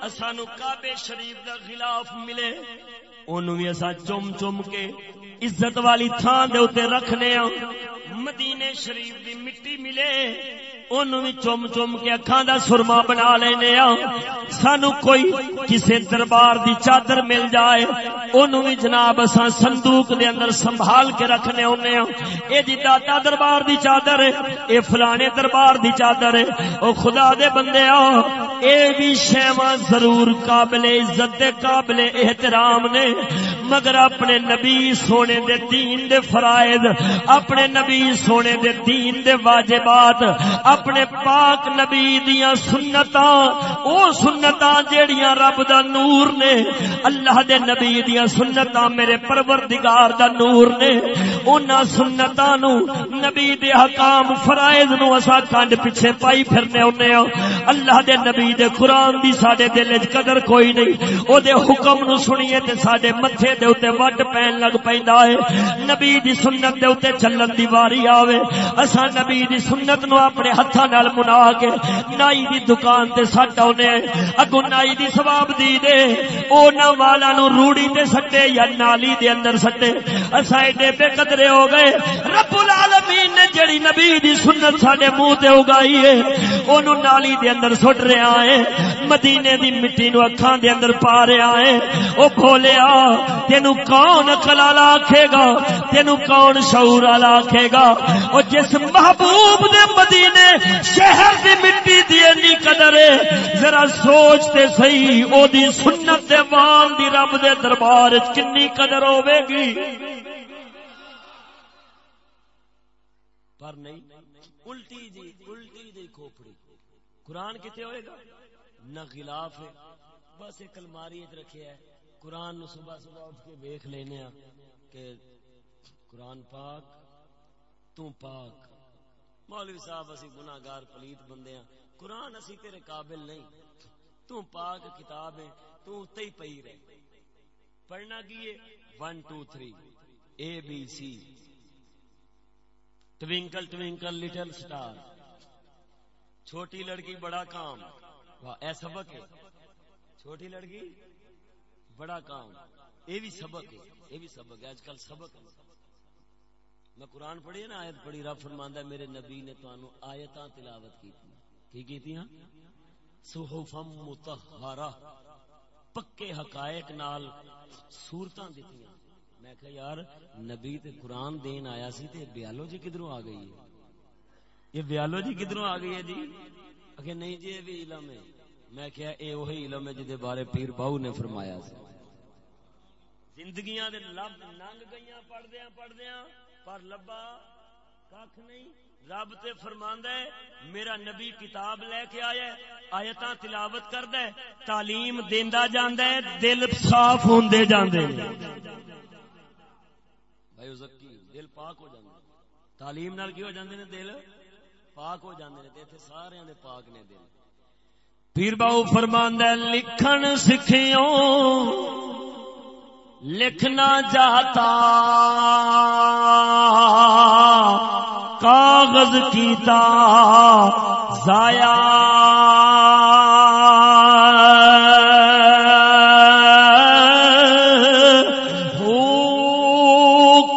اسانو کعبے شریف دا خلاف ملے، اونوں بھی اسا چم چم کے عزت والی تھان دے اوتے رکھنے ہاں۔ مدینے شریف دی مٹی ملے، اونوں بھی چم چم کے اکھاں دا سرما بنا لینے ہاں۔ سانو کوئی کسے دربار دی چادر مل جائے، اونوں بھی جناب اساں صندوق دے اندر سنبھال کے رکھنے ہونے ہاں۔ اے جی داتا دربار دی چادر ہے اے فلانے دربار دی چادر ہے او خدا دے بندے آ اے بھی شیواں ضرور قابل عزت قابل احترام نے۔ مگر اپنے نبی سونے سونے دے دین دے فرائض، اپنے نبی سونے دے دین دے واجبات، اپنے پاک نبی دیاں سنتاں، او سنتاں جیڑیاں رب دا نور نے، اللہ دے نبی دیاں سنتاں میرے پروردگار دا نور نے انہاں سنتاں نو نبی دے حکام فرائض نو اسا کنڈ پیچھے پائی پھرنے ہونے ہاں۔ اللہ دے نبی دے قرآن دی ساڈے دل وچ قدر کوئی نہیں۔ او دے حکم نو سنیے تے ساڈے متھے دے اوتے وٹ پین لگ پیندا۔ ہے نبی دی سنت دے اوتے چلن دی واری آوے اسا نبی دی سنت نو اپنے ہتھاں نال منا کے نائی دی دکان تے سٹ اونے، اگو نائی دی ثواب دی دے، او نہ والا نو روڑی تے سٹے یا نالی دے اندر سٹے اسا ایڈے بے قدرے ہو گئے رب العالمین نے جڑی نبی دی سنت ساڈے منہ تے اگائی ہے، اونوں نالی دے اندر سٹ رہا ہے، مدینے دی مٹی نو اکھاں دے اندر پا رہا ہے، او بھولیا تینو کون کلا لا آکھے گا، تینو کون شعور والا آکھے گا؟ او جس محبوب دے مدینے شہر دی مٹی دی انی قدر ہے، ذرا سوچتے صحیح، او دی سنت دے وان دی رب دے دربار وچ کنی قدر ہوے گی؟ پر نہیں، الٹی دی الٹی دی کھوپڑی۔ قرآن کتے ہوئے گا؟ نہ خلاف ہے۔ بس ایک الماری رکھے ہے۔ قرآن نو صبح صبح اٹھ کے ویکھ لینے ہاں۔ کہ قرآن پاک، تو پاک۔ مولوی صاحب، اسی گناہگار پلیت بندے ہیں۔ قرآن اسی تیرے قابل نہیں۔ تو پاک کتاب ہے، تو تے ہی پئی رہے۔ پڑھنا کیے one two three A B C twinkle twinkle little star چھوٹی لڑکی بڑا کام۔ واہ، اے سبق ہے۔ چھوٹی لڑکی بڑا کام۔ یہ بھی سبق ہے۔ یہ بھی سبق ہے آج کل سبق۔ میں قرآن پڑھی نا، آیت پڑھی، رب فرماندا میرے نبی نے تانوں آیتاں تلاوت کی تھی کی کی صحفم مطہرہ، پکے حقائق نال صورتاں دتیاں میں کہ یار، نبی تے قرآن دین آیا سی تے بیالوجی کدھروں آ گئی ہے؟ یہ بیالوجی کدھروں آ گئی ہے جی؟ کہ نہیں جی یہ بھی علم ہے۔ میں کیا اے وہی علم ہے جدے بارے پیر باؤ نے فرمایا سی۔ زندگیاں دے لب ننگ گئیاں، پڑھدیاں پڑھدیاں، پر لبا کھ نہیں۔ رب تے فرماندا ہے، میرا نبی کتاب لے کے آیا ہے، آیتاں تلاوت کردا ہے، تعلیم دیندا جاندا ہے، دل صاف ہوندے جاندے بھائی زکی، دل پاک ہو جاندے تعلیم نال کی ہو جاندے نے دل؟ پاک ہو جاندے نے تے ایتھے سارے دے پاک نے دل۔ پیر باؤ فرماندا لکھن سکھیوں۔ لکھنا جاتا کاغذ کیتا ضایا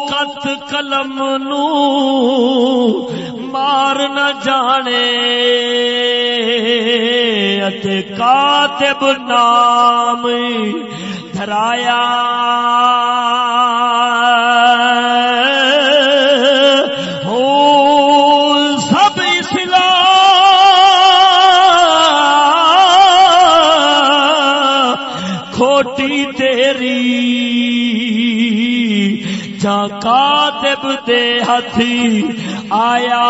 کت قلم نو مار نہ جانے کاتب نام ٹھہرایا کھوٹی تیری جا کاتب دے ہتھی آیا۔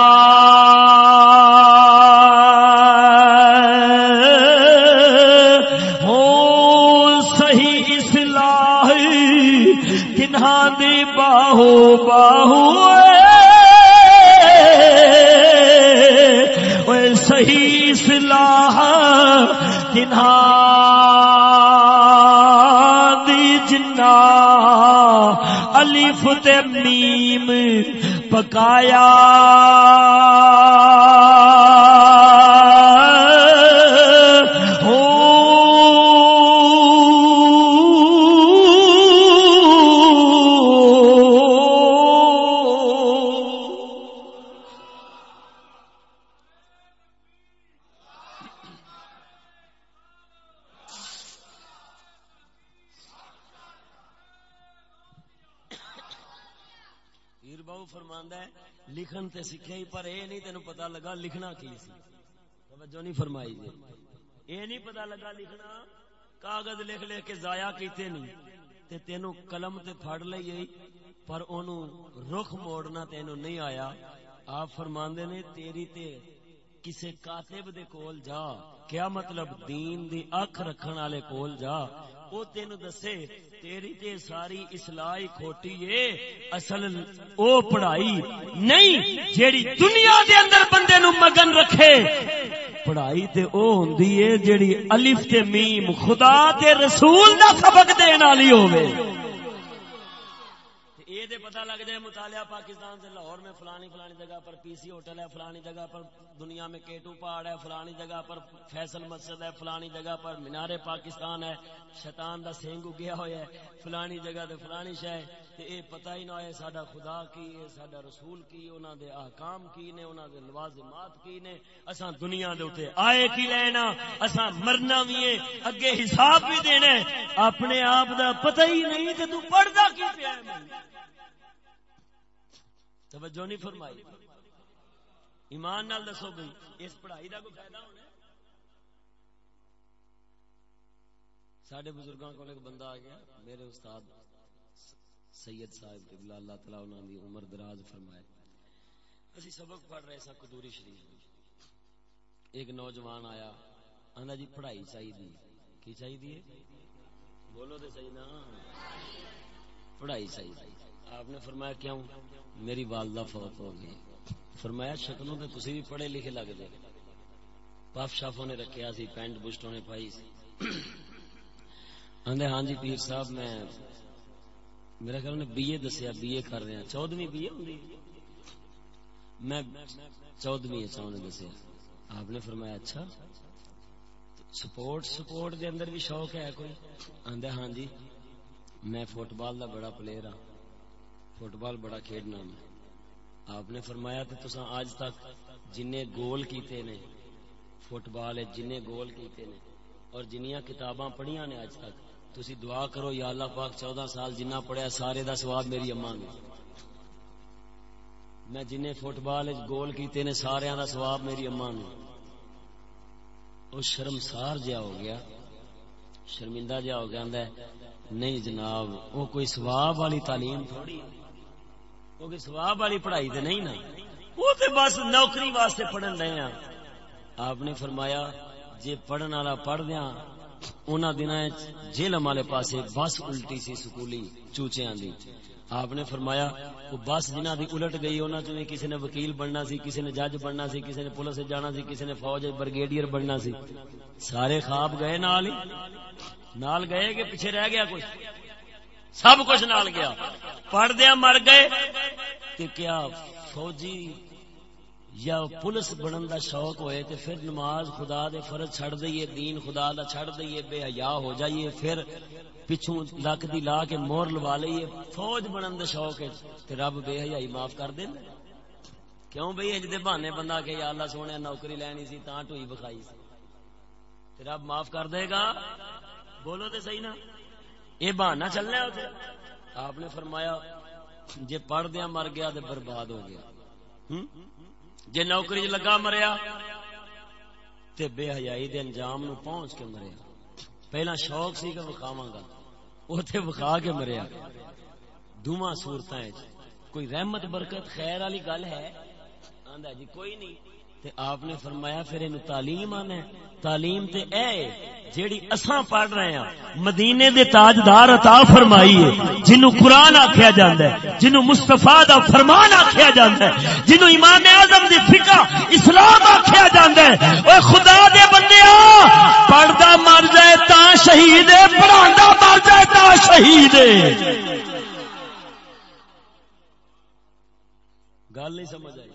کنہا دی باہو باہو صحیح اصلاح کنہا الف تے میم پکایا۔ پتا لگا لکھنا کی سی؟ توجہ نہیں فرمائی جی۔ اے نہیں پتا لگا لکھنا، کاغذ لکھ لے کے ضائع کیتے نہیں۔ تے تینو قلم تے پھڑ لئی پر اونوں رخ موڑنا تینو نہیں آیا۔ آپ فرماندے نے، تیری تے کسے کاتب دے کول جا۔ کیا مطلب دین دی اکھ رکھن والے کول جا؟ وہ تین دسے، تیری تے ساری اصلاح کھوٹی ہے، اصل او پڑھائی نہیں، جیڑی دنیا دے اندر بندے نو مگن رکھے۔ پڑھائی تے او ہوندی ہے، جیڑی الف تے میم خدا تے رسول دا سبق دین والی ہوے یہ دے پتہ لگ جائے مطالعہ پاکستان سے لاہور میں فلانی فلانی جگہ پر پی سی ہوٹل ہے، فلانی جگہ پر دنیا میں کیٹو پہاڑ ہے، فلانی جگہ پر فیصل مسجد ہے، فلانی جگہ پر مینار پاکستان ہے، شیطان دا سینگ اگیا ہوا ہے، فلانی جگہ تے فلانی شہ تے اے پتہ ہی نہ ہوئے ساڈا خدا کی ہے ساڈا رسول کی، انہاں دے احکام کی نے، انہاں دے لوازمات کی نے۔ اساں دنیا دے اوتے آئے کی لینا اساں مرنا وی ہے اگے حساب بھی دینا اپنے آپ دا پتہ ہی نہیں تے تو پڑھدا کی پیا ہے۔ توجہ نہیں فرمائی۔ ایمان نال دسو بھائی، اس پڑھائی کا کوئی فائدہ ہونا سڈے بزرگوں کو ایک بندہ آ گیا، میرے استاد سید صاحب قبلہ، اللہ تعالیٰ انہوں نے عمر دراز فرمائے۔ اسی سبق پڑھ رہے سا قدوری شریف۔ ایک نوجوان آیا آندا جی پڑھائی چاہیے کی چاہیے بولو تو صحیح نا۔ پڑھائی چاہیے آپ نے فرمایا کیوں؟ میری والدہ فوت ہو گئی۔ فرمایا شکلوں تو تسی بھی پڑھے لکھے لگ دے پف شافوں نے رکھیا سی، پینٹ بشٹوں نے پائی سی۔ آندے ہاں جی پیر صاحب، میں، میرا خیال نے بی اے دسیا، بی اے کر رہے ہیں۔ چودویں بی اے میں چودویں چاہوں نے دسیا۔ آپ نے فرمایا اچھا۔ سپورٹ سپورٹ دے اندر بھی شوق ہے کوئی؟ آندے ہاں جی میں فٹ بال دا بڑا پلیئر ہاں۔ فٹ بال بڑا کھیڈنا میں۔ آپ نے فرمایا تو تسا آج تک جن گول کیتے نے، فٹ بال جن گول کیتے نے، اور جنیاں کتاباں پڑھیاں نے آج تک تسی دعا کرو یا اللہ پاک چودہ سال جنہ پڑھیا سارے دا سواب میری اما نے میں جن فٹ بال گول کیتے نے سارے دا سواب میری اما نے وہ شرمسار جہا ہو گیا، شرمندہ جہا ہو گیا نہیں جناب وہ کوئی سواب والی تعلیم تھوڑی کیونکہ سواب والی پڑھائی تو نہیں نا۔ وہ تو بس نوکری واسطے پڑھن رہے ہیں۔ آپ نے فرمایا جی پڑھن والا پڑھ دیا انہوں دن جیلم والے پاسے بس الٹی سی سکولی چوچیاں دی۔ آپ نے فرمایا، وہ بس جنہ دی الٹ گئی انہوں چ کسی نے وکیل بننا سی کسی نے جج بننا سی کسی نے پولیس جانا سی کسی نے فوج برگیڈیئر بننا سی۔ سارے خواب گئے نال نال گئے کہ پیچھے رہ گیا کچھ سب کچھ نال گیا۔ پڑھ دیا مر گئے۔ کہ کیا فوجی یا پولیس بنن دا شوق ہوئے تے پھر نماز خدا دے فرض چھڑ دئیے، دین خدا دا چھڑ دئیے، بے حیا ہو جائیے، پھر پچھوں لک دی لا کے مور لوا لئیے۔ فوج بنن دا شوق ہے تے رب بے حیائی معاف کر دے۔ کیوں بھئی اج دے بہانے بندہ کہ یا اللہ سونے نوکری لینی سی تاں ٹوئی بخائی سی۔ تے رب معاف کر دے گا۔ بولو تے صحیح نا۔ اے بہانہ چلنا آپ نے فرمایا، جے پڑھ دیا مر گیا تے برباد ہو گیا۔ جے نوکری چ لگا مریا تے بے حیائی دے انجام نو پہنچ کے مریا۔ پہلا شوق سی کہ وکھاواں گا اوتھے وکھا کے مریا۔ دوواں صورتاں کوئی رحمت برکت خیر والی گل ہے؟ آندا جی کوئی نہیں۔ تے آپ نے فرمایا پھر اینو تعلیم آنا ہے۔ تعلیم تے اے جیڑی اساں پڑھ رہے ہیں مدینے دے تاجدار عطا فرمائی ہے، جنوں قرآن آکھیا جاندا ہے، جنوں مصطفی دا فرمان آکھیا جاندا ہے، جنوں امام اعظم دی فقہ اسلام آکھیا جاندا ہے۔ اوے خدا دے بندیا پڑھدا مر جائے تا شہید ہے، پڑھاندا مر جائے تا شہید ہے۔ گل نہیں سمجھ آئی۔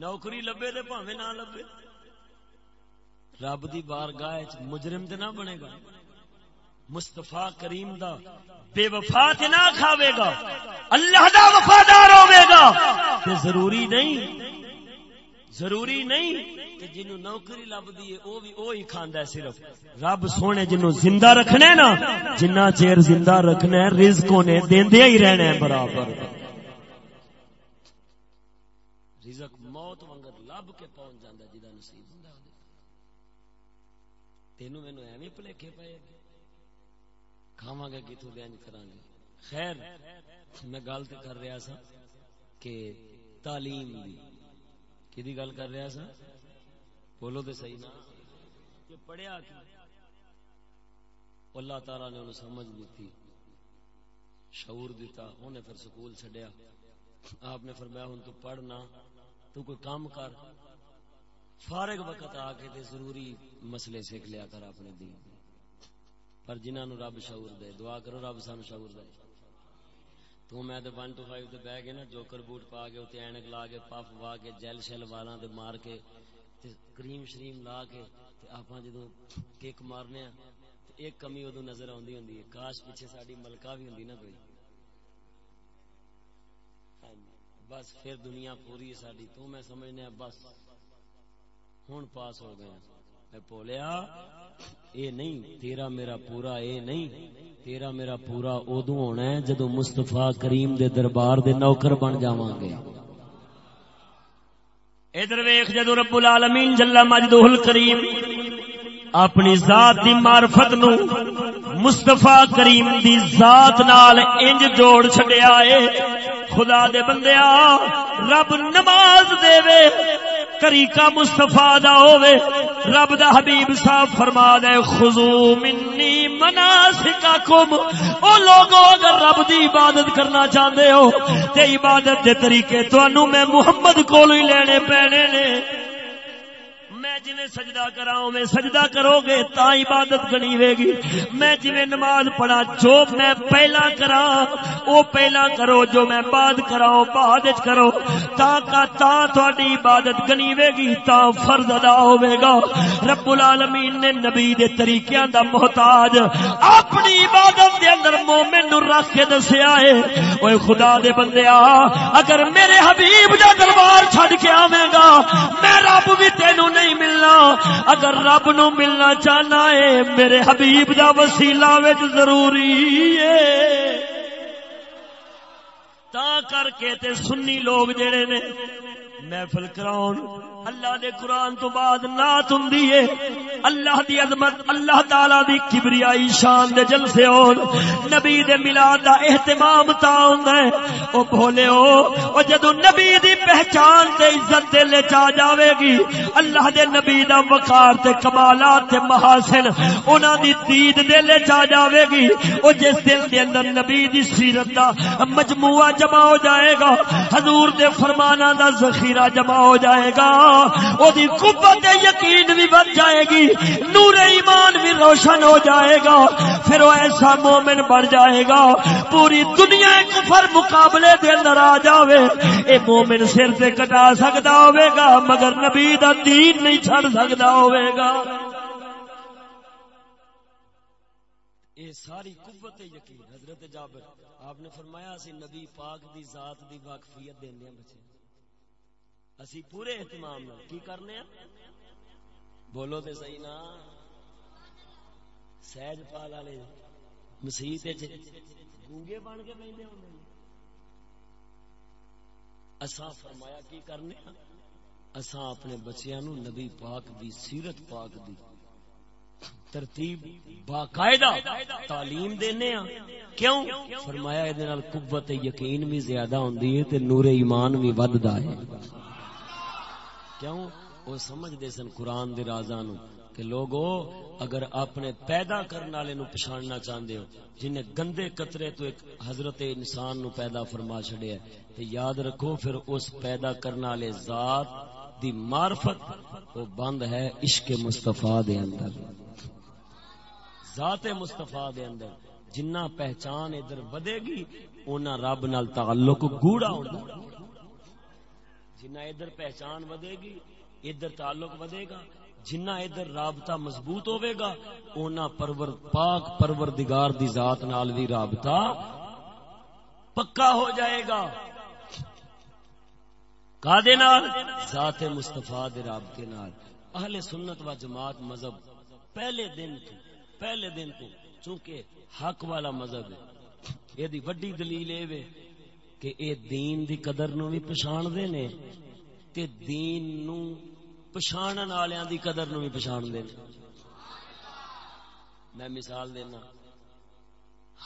نوکری لبے تو پاوے نہ لبے۔ رب دی بار گاہ مجرم تے نہ بنے گا۔ مستفا کریم دا بے وفا تے نہ کھاوے گا۔ اللہ دا وفادار ہوے گا۔ تے ضروری نہیں۔ ضروری نہیں کہ جنوں نوکری لبدی ہے او بھی او ہی کھاندا ہے صرف۔ رب سونے جنوں زندہ رکھنا ہے نا، جنہ چیر زندہ رکھنا ہے رزق نے دیندے ہی رہنا ہے برابر رزق موت وانگر لب کے پہنچ جاندہ جدا نصیب ہوندا ہے تینوں مینوں ایویں پلیکھے پئے کھاواں گے کتھوں دے انج گے خیر میں گل تے کر رہا سا کہ تعلیم دی کدی گل کر رہا سا بولو تے صحیح نا کہ پڑھیا اللہ تعالی نے انہوں سمجھ دیتی شعور دیتا انہیں پھر سکول چھڈیا آپ نے فرمایا ہوں تو پڑھنا تو کوئی کام کر فارغ وقت آ کے تے ضروری مسئلے سیکھ لیا کر اپنے دین پر جنہاں نو رب شعور دے، دعا کرو رب سانو شعور دے۔ تو میں تے 1 ٹو 5 تے بیٹھ کے نا جوکر بوٹ پا کے اوتے اینک لا کے پف وا کے جیل شیل والاں تے مار کے تے کریم شریم لا کے تے آپاں جدوں کیک مارنے ہیں تے ایک کمی اودوں نظر آوندی ہوندی ہے۔ کاش پیچھے ساڈی ملکہ بھی ہوندی نا کوئی۔ بس پھر دنیا پوری ہے ساری تو میں سمجھنے بس۔ ہوں پاس ہو گیا میں بولیا، اے نہیں، تیرا میرا پورا اے نہیں، تیرا میرا پورا ادو ہونا ہے جدو مستفا کریم دے دربار دے نوکر بن جاواں گے ادھر ویخ جدو رب العالمین جلا مجدہ الکریم اپنی ذات دی معرفت نو مصطفی کریم دی ذات نال انج جوڑ چھڈیا اے، خدا دے بندیا رب نماز دے وے طریقہ مصطفیٰ دا ہووے، رب دا حبیب صاحب فرما دے خضو منی مناسککم او لوگو، اگر رب دی عبادت کرنا چاہندے ہو، تے عبادت دے طریقے تانوں میں محمد کولوں ہی لینے پینے نے۔ جویں سجدہ کراؤں میں سجدہ کرو گے تا عبادت گنی وے گی۔ میں جویں نماز پڑھا جو میں پہلا کرا او پہلا کرو جو میں بعد کراؤ بعد وچ کرو۔ تا کا تا تہاڈی عبادت گنی وے گی، تا فرض ادا ہوے گا۔ رب العالمین نے نبی دے طریقیاں دا محتاج اپنی عبادت دے اندر مومن نو رکھ کے دسیا ہے۔ اوے خدا دے بندیا اگر میرے حبیب دا دربار چھڈ کے آویں گا، میں رب بھی تینوں نہیں ملنا۔ اگر رب نو ملنا چاہنا ہے، میرے حبیب دا وسیلہ وچ ضروری ہے۔ تا کر کے تے سنی لوگ جڑے نے محفل کراؤن۔ اللہ دے قرآن تو بعد نات ہوں اللہ دی عظمت، اللہ تعالی دی کبریائی شان دے جلسے ہون۔ نبی دے ملاد دا اہتمام تا ہوندا ہے۔ او بھولے او او جدو نبی دی پہچان تے عزت دے لے چا جاوے گی، اللہ دے نبی دا وقار تے کمالات تے محاسن انہاں دی دید دے لے چا جاوے گی۔ او جس دل دے اندر نبی دی سیرت دا مجموعہ جمع ہو جائے گا، حضور دے فرمانہ دا ذخیرہ ذخیرہ جمع ہو جائے گا وہ قوت یقین بھی بن جائے گی، نور ایمان بھی روشن ہو جائے گا، پھر وہ ایسا مومن بن جائے گا، پوری دنیا کفر مقابلے دے اندر آ جاوے، اے مومن سر سے کٹا سکتا ہوئے گا، مگر نبی دا دین نہیں چھڑ سکتا ہوئے گا۔ اے ساری قوت یقین، حضرت جابر، آپ نے فرمایا اسی نبی پاک دی ذات دی واقفیت دیندے بچے۔ اسی پورے اہتمام نال کی کرنے ہیں؟ بولو تے صحیح نا۔ سہج پال والے مسیح گونگے بن کے بیٹھے ہوندے ہیں۔ اساں فرمایا کی کرنے ہیں؟ اساں اپنے بچیاں نو نبی پاک دی، سیرت پاک دی ترتیب باقاعدہ تعلیم دینے ہاں کیوں؟ فرمایا یہ قوت یقین بھی زیادہ ہوندی ہے تے نور ایمان بھی وددا ہے۔ کیوں؟ وہ سمجھ دے سن قرآن دے رازاں نو کہ لوگو، اگر اپنے پیدا کرنے والے نو پچھاننا چاہندے ہو، جنہیں گندے قطرے تو ایک حضرت انسان نو پیدا فرما چھڑیا ہے، تے یاد رکھو پھر اس پیدا کرنے والے ذات دی معرفت وہ بند ہے عشق مصطفیٰ دے اندر۔ ذات مستفا دے اندر۔ جنہ پہچان ادھر ودے گی اونا رب نال تعلق گوڑا ہونا۔ جنہ ادھر پہچان ودے گی، ادھر تعلق ودے گا، جنہ ادھر رابطہ مضبوط ہوئے گا، اونا پرور، پاک پروردگار دی ذات نال بھی رابطہ پکا ہو جائے گا۔ کا نال؟ ذات مصطفیٰ دے رابطے نال۔ اہل سنت و جماعت مذہب پہلے دن تو، پہلے دن تو چونکہ حق والا مذہب ہے۔ یہ دی وڈی دلیل اے کہ اے دین دی قدر نو بھی پچھان دے نے تے دین نو پچھانن والیاں دی قدر نو بھی پچھان دے نے۔ میں مثال دینا،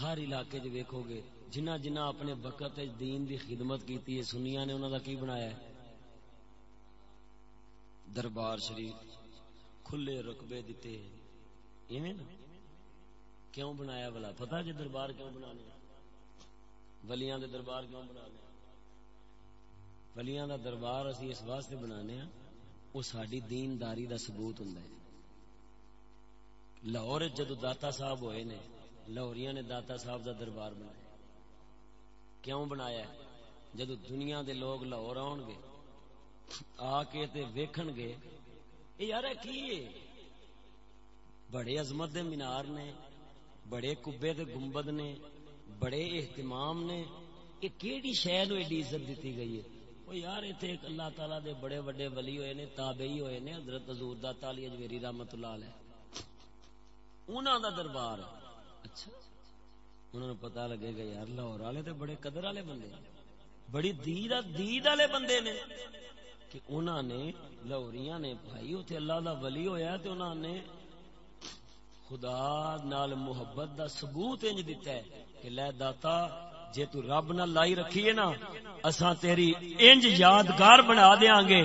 ہر علاقے چ ویکھو گے، جنہ جنہ اپنے وقت دین دی خدمت کیتی ہے، سنیاں نے انہاں دا کی بنایا ہے؟ دربار شریف، کھلے رقبے دیتے ایویں نا؟ کیوں بنایا بلا پتا جی دربار کیوں بنا لیا ولیاں دے دربار کیوں بنا لیا؟ ولیاں دا دربار اسی اس واسطے بنانے ہاں وہ ساری دینداری دا ثبوت ہوں لاہور جدو داتا صاحب ہوئے نے، لاہوریاں نے داتا صاحب دا دربار بنایا۔ کیوں بنایا؟ جدو دنیا دے لوگ لاہور آن گے، آ کے تے ویکھن گے یار کی بڑے عظمت دے مینار نے، بڑے کبے دے گنبد نے بڑے اہتمام نے یہ کیڑی شہ نو ایڈی عزت دیتی گئی ہے؟ وہ یار اتنے ایک اللہ تعالی دے بڑے بڑے ولی ہوئے نے تابعی ہوئے نے حضرت حضور داتا علی اجمیری رحمت اللہ علیہ۔ انہاں دا دربار اچھا۔ انہوں نے پتا لگے گا یار لاہور والے تے بڑے قدر والے بندے بڑی دید دید والے بندے نے۔ کہ انہوں نے لاہوریاں نے بھائی اتنے اللہ دا ولی ہویا تے انہوں نے خدا نال محبت دا ثبوت انج دیتا ہے۔ کہ لے داتا، جے تو رب نہ لائی رکھی ہے نا، اساں تیری انج یادگار بنا دیاں گے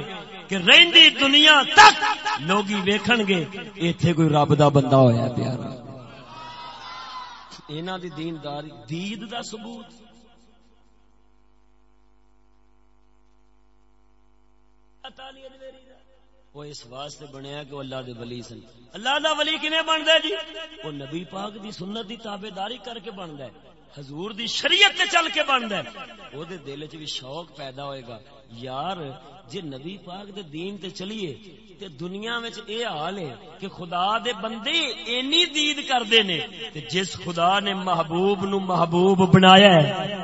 کہ رہندی دنیا تک لوگی ویکھن گے، ایتھے کوئی رب دا بندہ ہویا پیارا۔ انہاں دی دینداری، دید دا ثبوت۔ اتالیہ میری وہ اس واسطے بنیا کہ وہ اللہ دے ولی سن۔ اللہ دا ولی کنے بندا ہے جی؟ وہ نبی پاک دی سنت دی تابعداری کر کے بندا ہے۔ حضور دی شریعت تے چل کے بندا ہے۔ او دے دل وچ بھی شوق پیدا ہوئے گا۔ یار جے نبی پاک دے دین تے چلیے تے دنیا وچ اے حال ہے کہ خدا دے بندے اینی دید کردے نے تے جس خدا نے محبوب نو محبوب بنایا ہے۔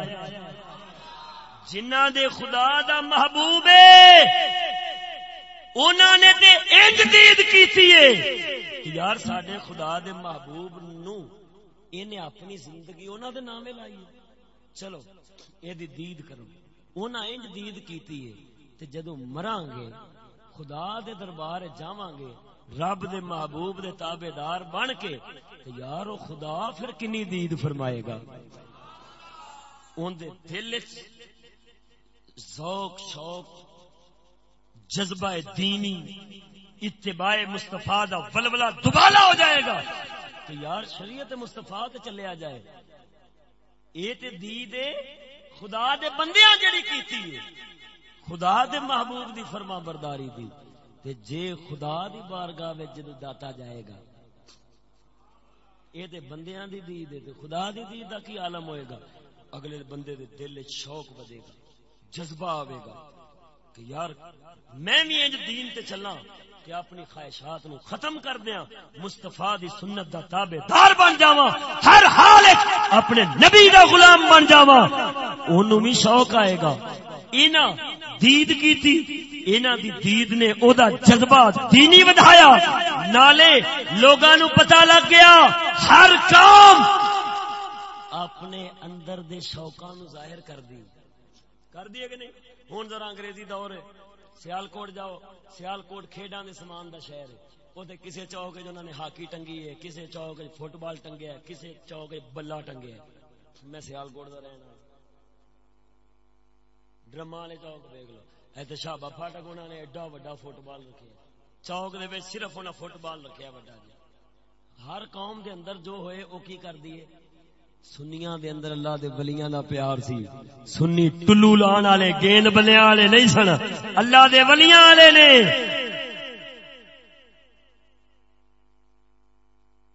جنہ دے خدا دا محبوب ہے انہوں نے تے انج دید کیتی ہے۔ یار ساڈے خدا دے محبوب نو انہیں اپنی زندگی انہوں دے نامے لائی چلو یہ دی دید کرو۔ انہاں انج دید کیتی ہے تے جدو مران گے، خدا دے دربار جاواں گے، رب دے محبوب دے تابدار بن کے، تے یار او خدا پھر کنی دید فرمائے گا؟ ان دے دل ذوق، شوق جذبہ دینی، اتباع مستفا دا ولولا دوبالا ہو جائے گا۔ تو یار شریعت مستفا تے چلے آ جائے۔ اے تے دید خدا دے بندیاں جڑی کیتی ہے خدا دے محبوب دی فرما برداری دی۔ تے جے خدا دی بارگاہ وچ جدوں داتا جائے گا، اے تے بندیاں دی دید ہے تے خدا دی دید دا کی عالم ہوئے گا، اگلے بندے دے دل وچ شوق بجے گا، جذبہ آوے گا۔ کہ یار میں بھی انج دین تے چلاں کہ اپنی خواہشات نو ختم کر دیا مستفا دی سنت دا تابے دار بن جاواں، ہر حال اپنے نبی دا غلام بن جاواں۔ اونوں بھی شوق آئے گا۔ اینا دید کی تھی اینا دی دید نے او دا جذبہ دینی ودھایا۔ نالے لوگاں نو پتہ لگ گیا، ہر کام اپنے اندر دے شوقاں نو ظاہر کر دی۔ کر دیے کہ نہیں؟ ہن ذرا انگریزی دور ہے۔ سیال کوٹ جاؤ۔ سیال کوٹ کھیڈاں دے سامان دا شہر ہے۔ وہ کسی چوک جنہوں نے ہاکی ٹنگی ہے کسی چوک فٹ بال ٹنگیا ہے کسی چوک بلا ٹنگیا ہے۔ میں سیال کوٹ دا رہنا ڈرما والے چوک دیکھ لو۔ اتنے شابا فاٹک انہوں نے ایڈا وڈا فٹ بال رکھے چوک دے صرف انہیں فٹ بال رکھا وڈا جی ہر قوم دے اندر جو ہوئے وہ کی کر دیے سنیاں دے اندر اللہ دے ولیاں دا پیار سی۔ سنی ٹلو لان والے، گیند بلیا والے نہیں سن۔ اللہ دے ولیاں والے نے۔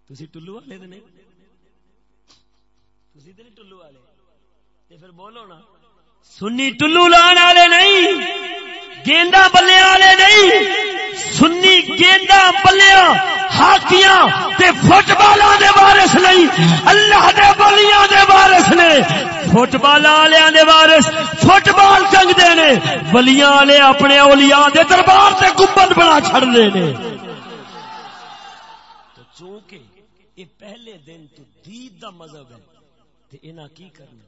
تسی ٹلو والے تے نہیں؟ تسی تے نہیں ٹلو والے۔ تے پھر بولو نا۔ سنی ٹلو لان والے نہیں، گیندا بلیا والے نہیں۔ سنی گیندا بلیا ہاکیاں تے فٹ بالاں دے وارث نہیں۔ اللہ دے بلیاں دے وارث نے۔ فٹ بال والےاں دے وارث فٹ بال چنگ دے نے۔ بلیاں والے اپنے اولیاء دے دربار تے گنبد بنا چھڑ دے نے۔ تو چونکہ یہ پہلے دن تو دید دا مذہب ہے، تے انہاں کی کرنا؟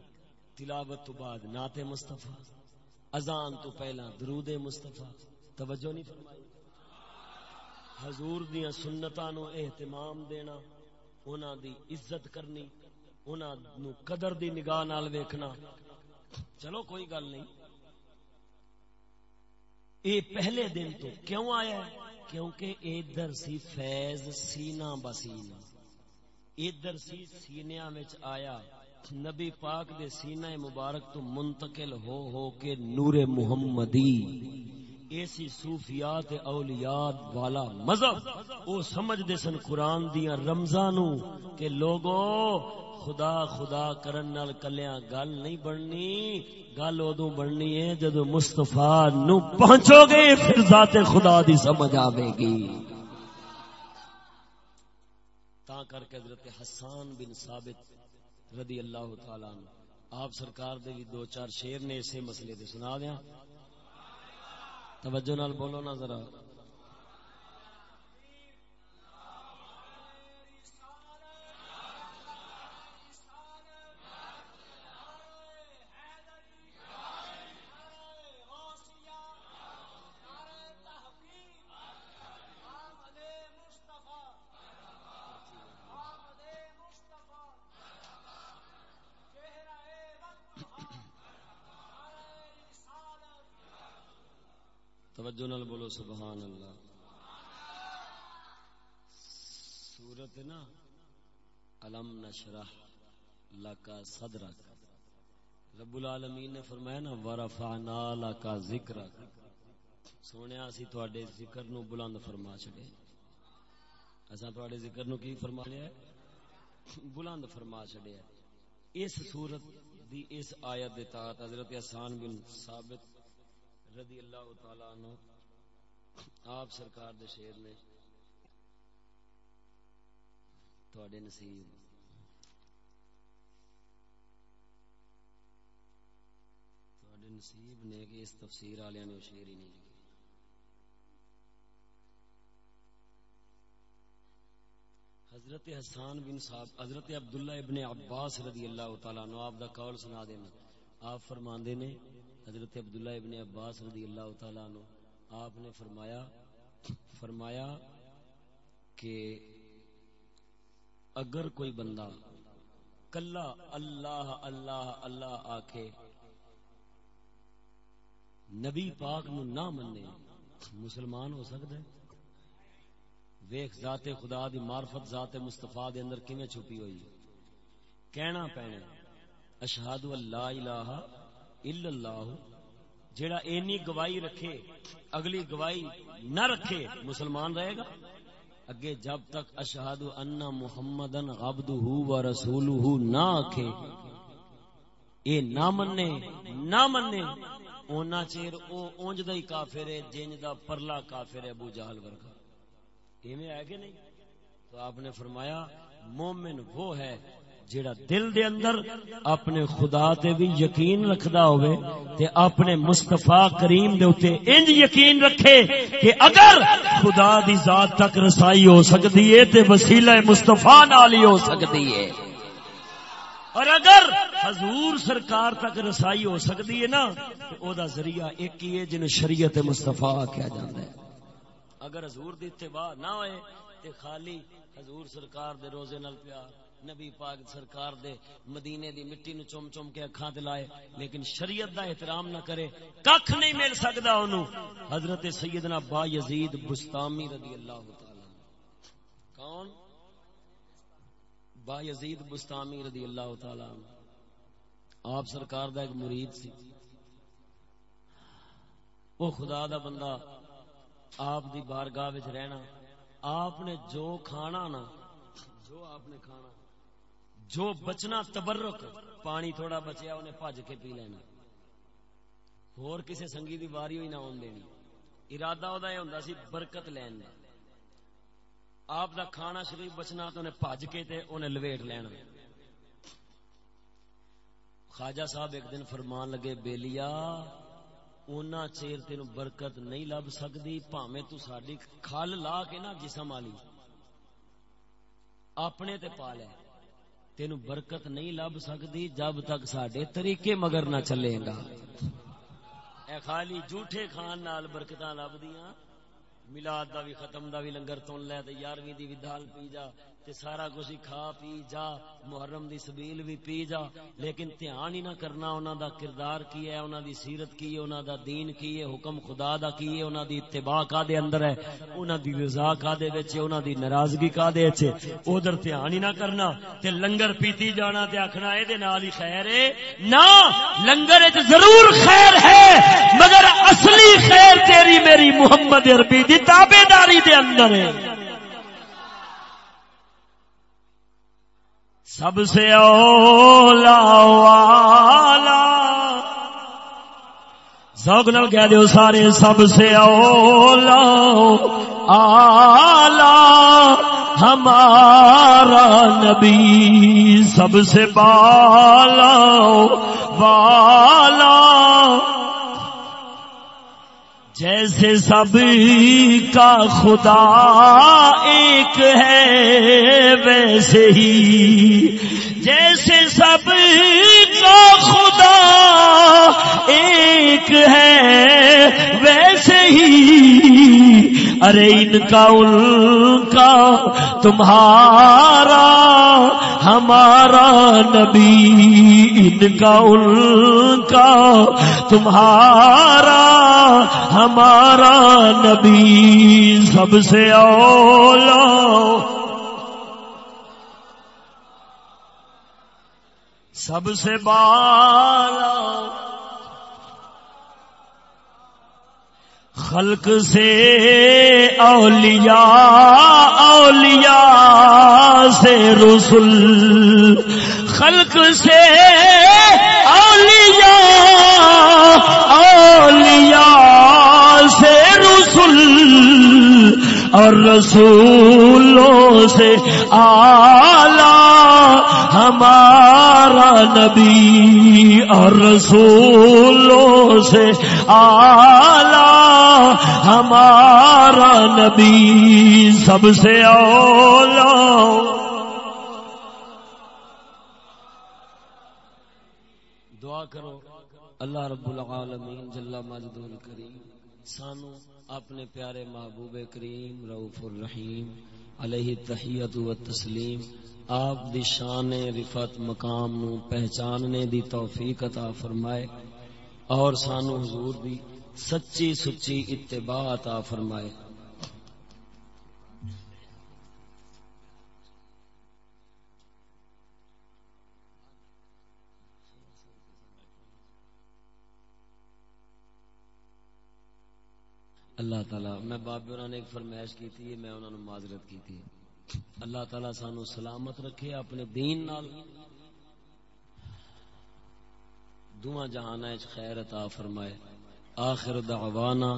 تلاوت تو بعد نعت مصطفی، اذان تو پہلا درود مصطفی۔ توجہ نہیں فرمائی۔ حضور دیا سنتاں نو اہتمام دینا، انہاں دی عزت کرنی، انہاں نو قدر دی نگاہ نال ویکھنا۔ چلو کوئی گل نہیں۔ اے پہلے دن تو کیوں آیا ہے؟ کیونکہ ادھر سی فیض سینہ بسینہ ادھر سی سینیاں وچ آیا، نبی پاک دے سینہ مبارک تو منتقل ہو ہو کے نور محمدی۔ ایسی صوفیات اولیات والا مذہب او سمجھ دے سن قرآن دیا رمضانو کہ لوگو خدا خدا کرن نال کلیاں گل نہیں بننی، گل ادو بننی ہے جدو مستفا نو پہنچو گے، پھر ذات خدا دی سمجھ آئے گی۔ تا کر کے حضرت حسان بن ثابت رضی اللہ تعالی عنہ، آپ سرکار دے دو چار شیر نے اسے مسئلے دے سنا دیا توجہ نال بولو نا ذرا۔ بولو سبحان اللہ۔ سورت نا، علم نشرح لکا صدرک۔ رب العالمین نے فرمایا نا، ورفعنا لکا ذکرک۔ سونے اسی تواڈے ذکر نو بلند فرما چھڈے۔ اساں تواڈے ذکر نو کی فرما لیا ہے؟ بلند فرما چھڈے اس سورت دی اس آیت دے تحت حضرت حسان بن ثابت رضی اللہ تعالی عنہ آپ سرکار دے شیر نے تواڈے نصیب تواڈے نصیب نے کہ اس تفسیر والے نے شیر ہی نہیں لکھی حضرت حسان بن صاحب حضرت عبداللہ ابن عباس رضی اللہ تعالیٰ عنہ، آپ دا قول سنا دینا آپ فرماندے نے، حضرت عبداللہ ابن عباس رضی اللہ تعالیٰ عنہ آپ نے فرمایا فرمایا کہ اگر کوئی بندہ کلا اللہ اللہ اللہ آکے نبی پاک نو نہ مننے مسلمان ہو سکتا ہے؟ ویخ ذات خدا دی معرفت ذات مصطفیٰ دے اندر کیویں چھپی ہوئی؟ کہنا پینا اشہاد اللہ الہ الا اللہ جیڑا اینی گواہی رکھے، اگلی گواہی نہ رکھے، مسلمان رہے گا؟ اگے جب تک اشہاد ان محمد عبد و رسول نہ آکھے، اے نہ منے نہ منے، اونا چیر او اونج دا ہی کافر ہے، جنج دا پرلا کافر ہے ابو جہل ورگا۔ ایویں ہے کہ نہیں؟ تو آپ نے فرمایا، مومن وہ ہے جیڑا دل دے اندر اپنے خدا تے بھی یقین رکھدا ہوئے تے اپنے مصطفی کریم دے اوتے انج یقین رکھے کہ اگر خدا دی ذات تک رسائی ہو سکدی ہے تے وسیلہ مصطفی نال ہی ہو سکدی ہے اور اگر حضور سرکار تک رسائی ہو سکتی ہے نا تو او دا ذریعہ ایک ہی ہے جن شریعت مصطفیٰ کیا جاتا ہے۔ اگر حضور دی اتباع نہ ہوئے تے خالی حضور سرکار دے روزے نال پیار۔ نبی پاک سرکار دے مدینے دی مٹی نو چم چم کے اکھاں تے لائے، لیکن شریعت دا احترام نہ کرے، ککھ نہیں مل سکدا اونوں۔ حضرت سیدنا با یزید بستامی رضی اللہ تعالی کون؟ با یزید بستامی رضی اللہ تعالی آپ سرکار دا ایک مرید سی۔ وہ خدا دا بندہ، آپ دی بارگاہ وچ رہنا، آپ نے جو کھانا نا، جو آپ نے کھانا جو بچنا تبرک، پانی تھوڑا بچیا، انہیں پج کے پی لینا۔ اور کسی سنگی دی واری ہوئی نہ آن دینی۔ ارادہ وہ ہوں سی، برکت لین آپ دا کھانا شریف بچنا تو انہیں پج کے تے انہیں لویٹ لینا خواجہ صاحب ایک دن فرمان لگے بیلیا اونا چیر تین برکت نہیں لب سکتی پاویں تو ساری کھل لا کے نا جسم والی۔ اپنے تے پا لے۔ تین برکت نہیں لب سکتی جب تک سڈے طریقے مگر نہ چلے گا۔ اے خالی جھوٹے خان نال برکت لبدیاں، ملاد دا بھی، ختم دا بھی، لنگر تون لے تے یارویں دی بھی دال پی جا۔ تے سارا کچھ کھا پی جا، محرم دی سبیل بھی پی جا، لیکن دھیان ہی نہ کرنا انہاں دا کردار کی ہے، انہاں دی سیرت کی ہے، انہاں دا دین کی ہے، حکم خدا دا کی ہے، انہاں دی اتباع کا دے اندر ہے؟ انہاں دی رضا کا دے وچ ہے، انہاں دی ناراضگی کا دے وچ ادھر دھیان ہی نہ کرنا تے لنگر پیتی جانا تے آکھنا اے دے نال ہی خیر ہے نہ، لنگر وچ ضرور خیر ہے، مگر اصلی خیر تیری میری محمد عربی دی تابعداری دے اندر ہے۔ سب سے اولا والا سوگ نل کہہ دیو سارے سب سے اولا آلہ ہمارا نبی سب سے بالا والا۔ جیسے سب کا خدا ایک ہے ویسے ہی جیسے سب خدا، ایک ہے ویسے ہی۔ ارے ان کا ان کا، تمہارا، ہمارا نبی۔ ان کا ان کا، تمہارا، ہمارا نبی۔ سب سے اولا سب سے بالا خلق سے اولیاء اولیاء سے رسول خلق سے اولیاء اولیاء سے رسول اور رسولوں سے آلہ ہمارا نبی اور رسولوں سے آلہ ہمارا نبی سب سے اولا دعا کرو، اللہ رب العالمین، جل مجد الکریم، سانو اپنے پیارے محبوب کریم رعف الرحیم علیہ تحیت و تسلیم۔ آپ دی شان رفت مقام نو پہچاننے دی توفیق عطا فرمائے اور سانو حضور دی سچی سچی اتباع عطا فرمائے۔ اللہ تعالی، میں بابے نے ایک فرمائش کی تھی، میں انہوں نے معذرت کی تھی۔ اللہ تعالی سانو سلامت رکھے اپنے دین نال۔ دعا جہان خیر عطا فرمائے۔ آخر دعوانا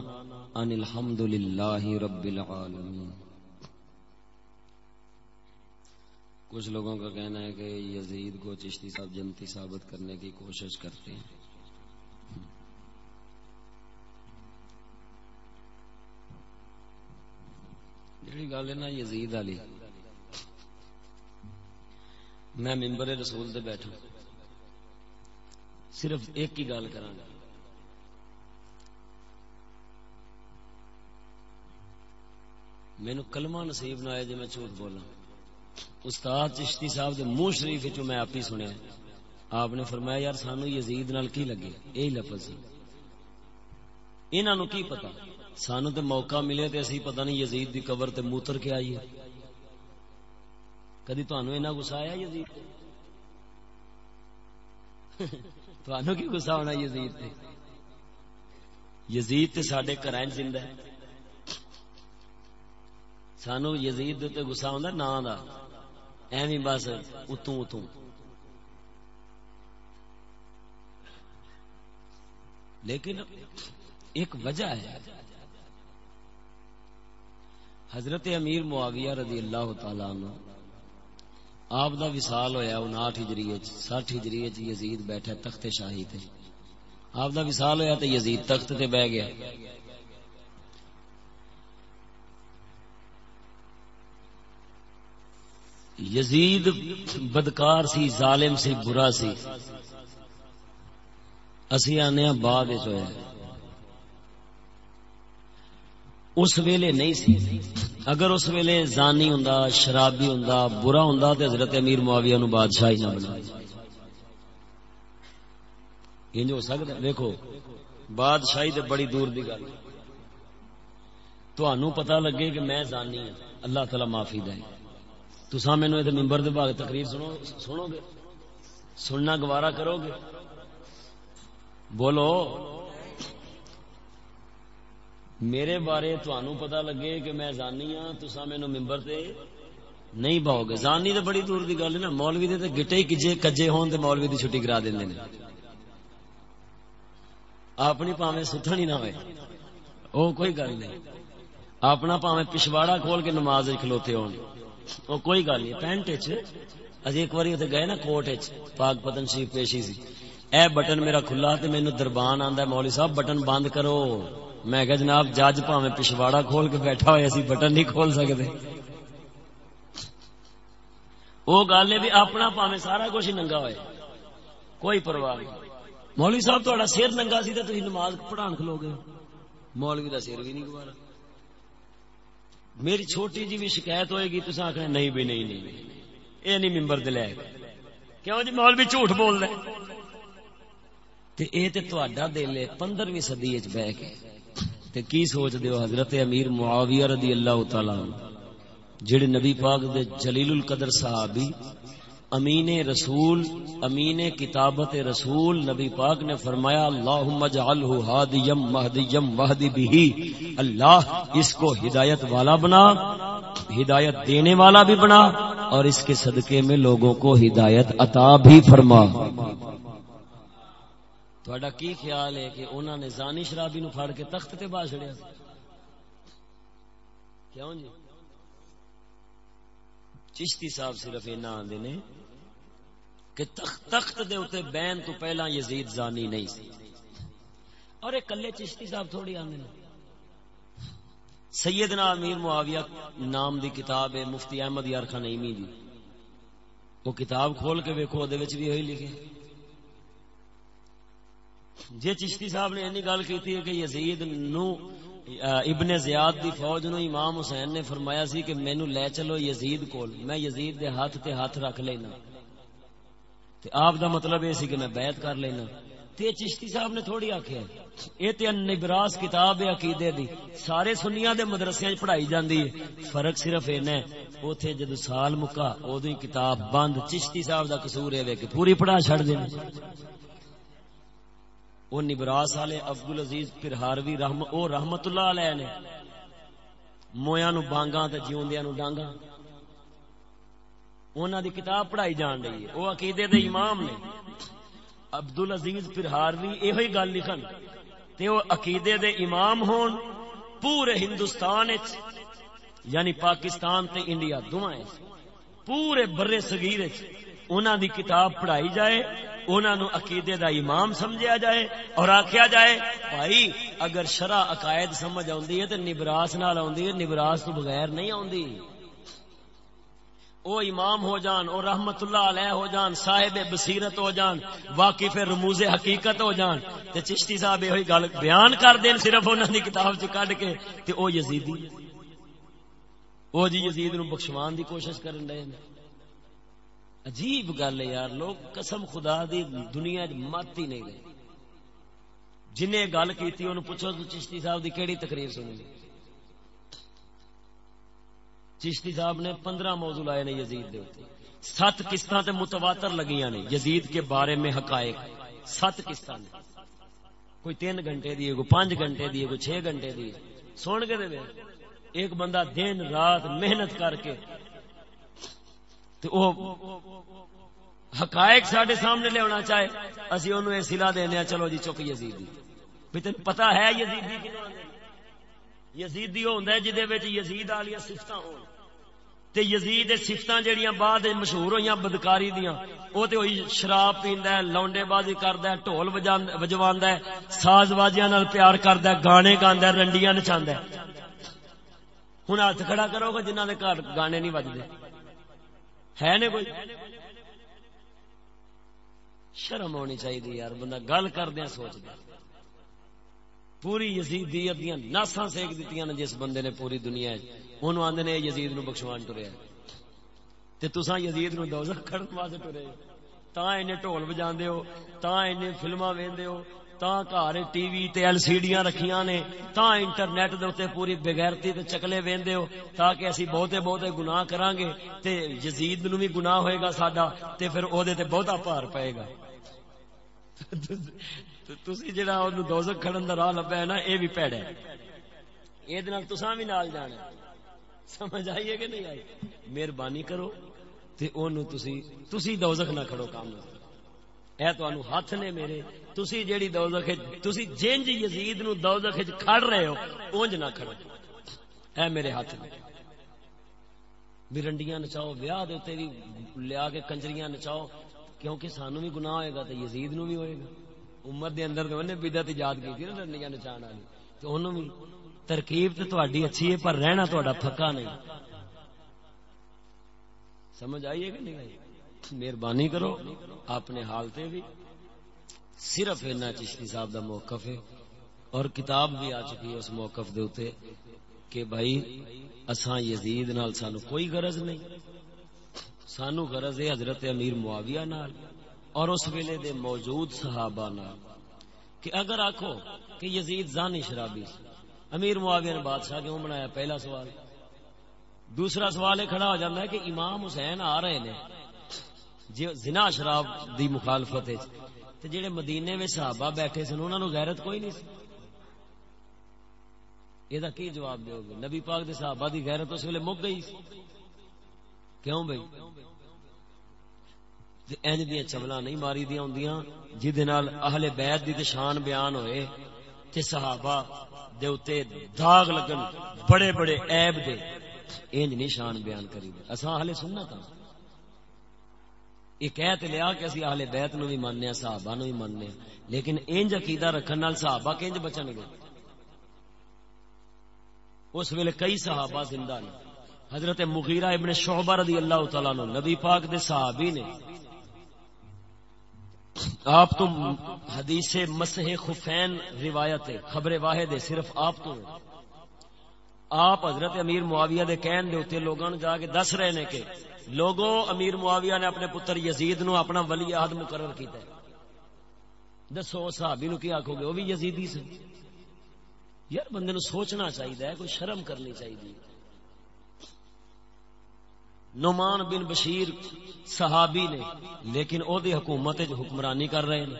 ان الحمد للہ رب العالمین۔ کچھ لوگوں کا کہنا ہے کہ یزید کو چشتی صاحب، جنتی ثابت کرنے کی کوشش کرتے ہیں۔ جڑی گل ہے نا یزید والی میں ممبر رسول دے بیٹھا۔ صرف ایک ہی گل کرا مینو کلمہ نصیب نہ آیا جی میں جھوٹ بولا استاد چشتی صاحب دے منہ شریف چ میں آپ ہی سنیا۔ آپ نے فرمایا، یار سانو یزید نال کی لگے یہی لفظ انہوں کی پتا سانو تے موقع ملے تے اسی پتہ نہیں یزید دی قبر تے موتر کے آئی ہے۔ کدی تہن اینا گسا آیا یزید؟ (laughs) تہن کی گسا ہونا یزید تے؟ یزید تے ساڈے گھر زندہ ہے۔ سانو یزید تے گسا ہوندا نا دا۔ ایویں بس اتوں اتوں۔ لیکن ایک وجہ ہے۔ حضرت امیر معاویہ رضی اللہ تعالی عنہ، آپ دا وصال ہویا 59 ہجری وچ 60 ہجری وچ یزید بیٹھا تخت شاہی تے۔ آپ دا وصال ہویا تے یزید تخت تے بیٹھ گیا۔ یزید بدکار سی، ظالم سی، برا سی۔ اسی آنے بعد وچ ہویا۔ اس ویلے نہیں سی۔ اگر اس ویلے زانی ہوں شرابی ہوں برا ہوں تو حضرت امیر معاویہ نو بادشاہ ہی نہ بنا انج ہو سکتا دیکھو، بادشاہی تے بڑی دور دی گل۔ تہن پتا لگے کہ میں زانی ہوں اللہ تعالی معافی دے۔ تسا مینو یہ ممبر دے باغ تقریر سنو سنو گے؟ سننا گوارا کرو گے؟ بولو میرے بارے تہن پتا لگے کہ میں زانی ہاں تسا مینو ممبر تے نہیں باؤ گے زانی تو بڑی دور کی گل ہے نا، مولوی دے گٹے ہی کجے کجے ہون تے مولوی دی چھٹی کرا دیں اپنی پاوے ستھنی نہ ہوئے۔ او کوئی گل نہیں۔ اپنا پاوے پچھواڑا کھول کے نماز کھلوتے ہون۔ او کوئی گل نہیں۔ پینٹ اج ایک بار گئے نا کوٹ پاک پتن شریف پیشی سی۔ اے بٹن میرا کھلا تے مینو دربان آندا ہے۔ مولوی صاحب، بٹن بند کرو۔ میں کہ جناب جج پاوے پچھواڑا کھول کے بیٹھا ہوئے، اسی بٹن نہیں کھول سکتے۔ وہ گل ہے بھی اپنا پاوے سارا کچھ ہی ننگا ہوئے۔ کوئی پرواہ نہیں۔ مولوی صاحب تھوڑا سر ننگا سی تو تھی نماز پڑھان کھلو گے مولوی کا سر بھی نہیں گوارا۔ میری چھوٹی جی بھی شکایت ہوئے گی تو آخر نہیں بھی، نہیں نہیں یہ نہیں ممبر دلے کیوں جی مولوی جھوٹ بول رہے تے اے تے تہاڈا دل ہے 15ویں صدی وچ بیٹھ کے تے کی سوچ دیو حضرت امیر معاویہ رضی اللہ تعالی جڑے نبی پاک دے جلیل القدر صحابی، امین رسول، امین کتابت رسول نبی پاک نے فرمایا، اللہم اجعلہ ہادیم مہدیم وحدی بھی اللہ اس کو ہدایت والا بنا، ہدایت دینے والا بھی بنا، اور اس کے صدقے میں لوگوں کو ہدایت عطا بھی فرما. تھوڑا کی خیال ہے کہ انہوں نے زانی شرابی نو پھڑ کے تخت تے با چڑیا کیوں جی؟ چشتی صاحب صرف اینا آندے نے کہ تخت تخت دے اتے بین تو پہلا یزید زانی نہیں سی۔ اور ایک کلے چشتی صاحب تھوڑی آندے نے۔ سیدنا امیر معاویہ نام دی کتاب ہے مفتی احمد یار خان ایمی دی۔ وہ کتاب کھول کے ویکھو دے وچ بھی ہوئی لکھے۔ جی چشتی صاحب نے اینی گل کی ہے کہ یزید نو ابن زیاد دی فوج نو امام حسین نے فرمایا سی کہ مینو لے چلو یزید کول، میں یزید دے ہاتھ تے ہاتھ رکھ لینا۔ تے آپ دا مطلب یہ سی کہ میں بیعت کر لینا۔ تے چشتی صاحب نے تھوڑی آکھیا اے تے نبراس کتاب ہے عقیدے دی، سارے سنیاں دے مدرسیاں پڑھائی جاندی ہے۔ فرق صرف اینا ہے، اوتھے جدو سال مکا، اودوں کتاب بند۔ چشتی صاحب دا قصور ہے کہ پوری پڑھا چھڑ دینا وہ نبراس والے ابد العزیز پرہاروی رحم او رحمت اللہ علیہ نے مویا نو بانگا تے جیوندیا نو ڈانگا انہوں دی کتاب پڑھائی جان رہی ہے۔ وہ عقیدے دے امام نے۔ ابد العزیز پرہاروی یہ گل لکھن۔ تے وہ عقیدے دے امام ہون پورے ہندوستان یعنی پاکستان تے انڈیا دونوں پورے برے سگیر انہوں دی کتاب پڑھائی جائے انہوں نو عقیدے دا امام سمجھا جائے اور آخیا جائے، بھائی اگر شرع عقائد سمجھ آندی ہے تو نبراس نال آندی ہے، نبراس تو بغیر نہیں آندی او امام ہو جان، او رحمت اللہ علیہ ہو جان، صاحب بصیرت ہو جان، واقف رموز حقیقت ہو جان۔ تے چشتی صاحب یہ گل بیان کر دین صرف انہوں دی کتاب چ کڈ کے، تے او یزیدی او جی یزید نو بخشوان دی کوشش کرن رہے ہیں۔ عجیب گل ہے یار، لوگ قسم خدا دی دنیا مت ہی نہیں گئے جنہیں گل کی انہوں پوچھو تو چشتی صاحب دی کیڑی تقریر سنی چشتی صاحب نے پندرہ موضوع لائے نے یزید دے سات قسط تے متواتر لگیاں نے یزید کے بارے میں حقائق۔ سات قسط نے۔ کوئی تین گھنٹے دیے کوئی پانچ گھنٹے دیے کوئی چھ گھنٹے دیے سن کے دے ایک بندہ دن رات محنت کر کے حقائق سڈے سامنے لیا چاہے، اسی انہوں یہ سلا دینا چلو جی چک یزید بھی تین پتا ہے یزیدی یزیدی ہوں جہد یزید والی سفت ہو یزید سفت جہاں بعد مشہور ہوئی بدکاری دیا وہ تو ہوئی شراب پیندا ہے، لونڈے بازی کردا ہے، ڈھول وجواندا ہے، ساز بازیاں نال پیار کردا ہے، گانے گاندا ہے، رنڈیاں نچاندا ہے۔ ہن ہاتھ کھڑا کرو گا جنہاں دے گھر گانے نہیں بجدے۔ ہے نا کوئی؟ شرم ہونی چاہیے یار، بندہ گل کردیا سوچ دیا پوری یزیدیت دیا ناسا سیک دیتی نے جس بندے نے پوری دنیا انہوں آدھے نے یزید نو بخشوان ٹریا تے تسا یزید نو دوزخ کھڑن واسطے ٹرے۔ تا انہیں ٹول بجا ہو، تا انہیں فلما ویندے ہو تا گھر ٹی وی تے ایل سی ڈیاں رکھیاں نے، تا انٹرنیٹ دے اوتے پوری بغیرتی تے چکلے ویندے ہو، تاکہ اسی بہتے بہتے گناہ کران گے تے یزید نو بھی گناہ ہوئے گا ساڈا تے پھر او دے تے بہتا پار پائے گا۔ تسی جڑا اونوں دوزخ کھڑن دا راہ لبا ہے نا، اے بھی پیڑا ہے اے دے نال تساں بھی نال جانا سمجھ آئیے کہ نہیں آئی؟ مہربانی کرو تے اونوں تسی تسی دوزخ نہ کھڑو کام نہ اے تو ہاتھ نے میرے، تسی جیڑی دوزخ تسی جنج یزید نو دوزخ وچ کھڑ رہے ہو، اونج نہ کھڑو اے میرے ہاتھ میں بھی نچاؤ، ویاہ دے بھی لیا کے کنجریاں نچاؤ، کیونکہ سانو بھی گناہ ہوئے گا تو یزید نو بھی ہوئے گا۔ امت دے اندر تو انہیں بدعت ایجاد کی تھی نا رنڈیاں نچان والی۔ تو انہوں بھی ترکیب تو تہاڈی اچھی ہے، پر رہنا تہاڈا پھکا نہیں۔ سمجھ آئیے کہ نہیں آئی؟ مہربانی کرو، اپنے حالتے بھی۔ صرف اینا چشتی صاحب دا موقف ہے۔ اور کتاب بھی آ چکی ہے اس موقف دے ہوتے کہ بھائی، اساں یزید نال سانو کوئی غرض نہیں۔ سانو غرض ہے حضرت امیر معاویہ نال اور اس ویلے دے موجود صحابہ نال۔ کہ اگر آکھو کہ یزید زانی شرابی امیر معاویہ نے بادشاہ کیوں بنایا؟ پہلا سوال۔ دوسرا سوال یہ کھڑا ہو جاتا ہے کہ امام حسین آ رہے ہیں۔ جی زنا شراب دی مخالفت تے جڑے مدینے میں صحابہ بیٹھے سن انہوں نے غیرت کوئی نہیں سی۔ یہ کی جواب دے گے نبی پاک دے صحابہ دی غیرت اس ویلے مک گئی سی۔ کیوں بھائی؟ اینج دیا چبلا نہیں ماری دیا ہوں جہد اہل بیت دی شان بیان ہوئے۔ تے صحابہ دے اتے داغ لگن، بڑے بڑے عیب دے۔ اینج نہیں شان بیان کری۔ دے اساں اہل سنت ہاں۔ یہ کہہ تے لیا کہ اسی اہل بیت نو بھی ماننے صحابہ نو بھی ماننے لیکن انج عقیدہ رکھن نال صحابہ کنج بچن گے۔ اس ویلے کئی صحابہ زندہ نے حضرت مغیرہ ابن شعبہ رضی اللہ تعالی عنہ، نبی پاک دے صحابی نے۔ آپ تو حدیث مسح خفین روایت ہے، خبر واحد ہے، صرف آپ تو آپ حضرت امیر معاویہ دے کہن دے ہوتے لوگوں جا کے دس رہے نے کہ لوگوں، امیر معاویہ نے اپنے پتر یزید نو اپنا ولی عہد مقرر کیتا ہے۔ دسو صحابی نو کی آکھو گے؟ وہ بھی یزیدی سے یار بندے نو سوچنا چاہیے کوئی شرم کرنی چاہیے نعمان بن بشیر صحابی نے، لیکن او دی حکومت جو حکمرانی کر رہے ہیں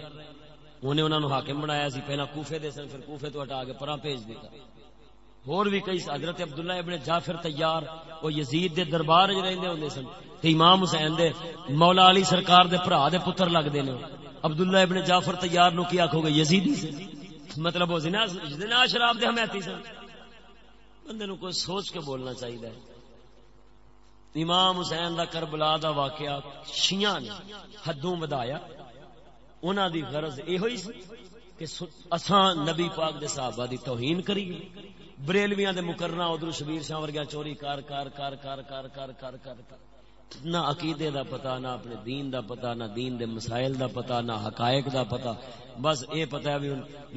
انہیں انہوں نے حاکم بنایا سی، پہلا کوفے دے سن، پھر کوفے تو ہٹا کے پرا بھیج دیتا۔ اور بھی کئی حضرت عبداللہ ابن جعفر تیار، وہ یزید دے دربار وچ رہندے ہوندے سن، تے امام حسین دے، مولا علی سرکار دے بھرا دے پتر لگدے نے۔ عبداللہ ابن جعفر تیار نو کی آکھو گے؟ یزیدی سے مطلب وہ زنا زنا شراب دے حمایتی سن۔ بندے نو کوئی سوچ کے بولنا چاہیے امام حسین دا کربلا دا واقعہ شیعہ نے حدوں ودایا۔ انہاں دی غرض اے ہوئی سی کہ اساں نبی پاک دے صحابہ دی توہین کریے۔ بریلویاں دے مکرنا ادھر شبیر شاہ ورگیا چوری کار کار کار کار کار کار کار کار نہ عقیدے دا پتا نہ اپنے دین دا پتا نہ دین دے مسائل دا پتا نہ حقائق دا پتا بس اے پتا ہے بھی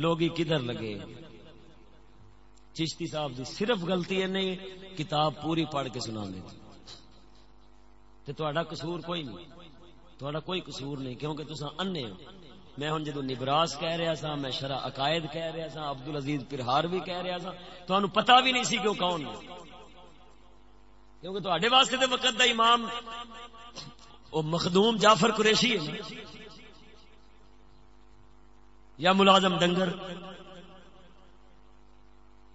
لوگ ہی کدھر لگے۔ چشتی صاحب دی صرف غلطی ہے، نہیں، کتاب پوری پڑھ کے سنا دے تے تہاڈا قصور کوئی نہیں، تہاڈا کوئی قصور نہیں، کیونکہ تساں انے ہو۔ میں ہوں جدو نبراس کہہ رہا سا میں شرح عقائد کہہ رہا سا عبد العزیز پرہار بھی کہہ رہا سا تو پتا بھی نہیں سی کہ کون کیونکہ تے واسطے تو وقت دا امام وہ مخدوم جعفر قریشی ہے یا ملازم ڈنگر۔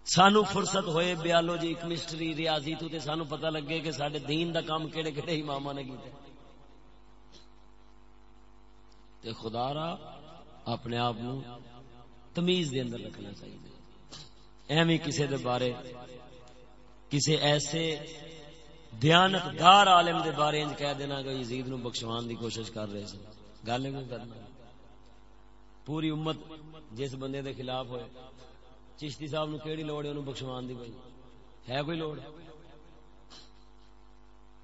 سانو فرصت ہوئے بیالوجی کیمسٹری ریاضی تو تے سانو پتہ لگے کہ سارے دین دا کام کہڑے کہڑے امام نے کیتے تے خدا را اپنے آپ تمیز دے اندر رکھنا چاہیے۔ ایویں کسی دے بارے کسی ایسے دیانت دار عالم دے بارے انج کہہ دینا کہ یزید نو بخشوان دی کوشش کر رہے سن۔ گل کرنا۔ پوری امت جس بندے دے خلاف ہوئے، چشتی صاحب نو کیڑی لوڑ ہے؟ انہوں بخشوان دی بھائی ہے کوئی لوڑ؟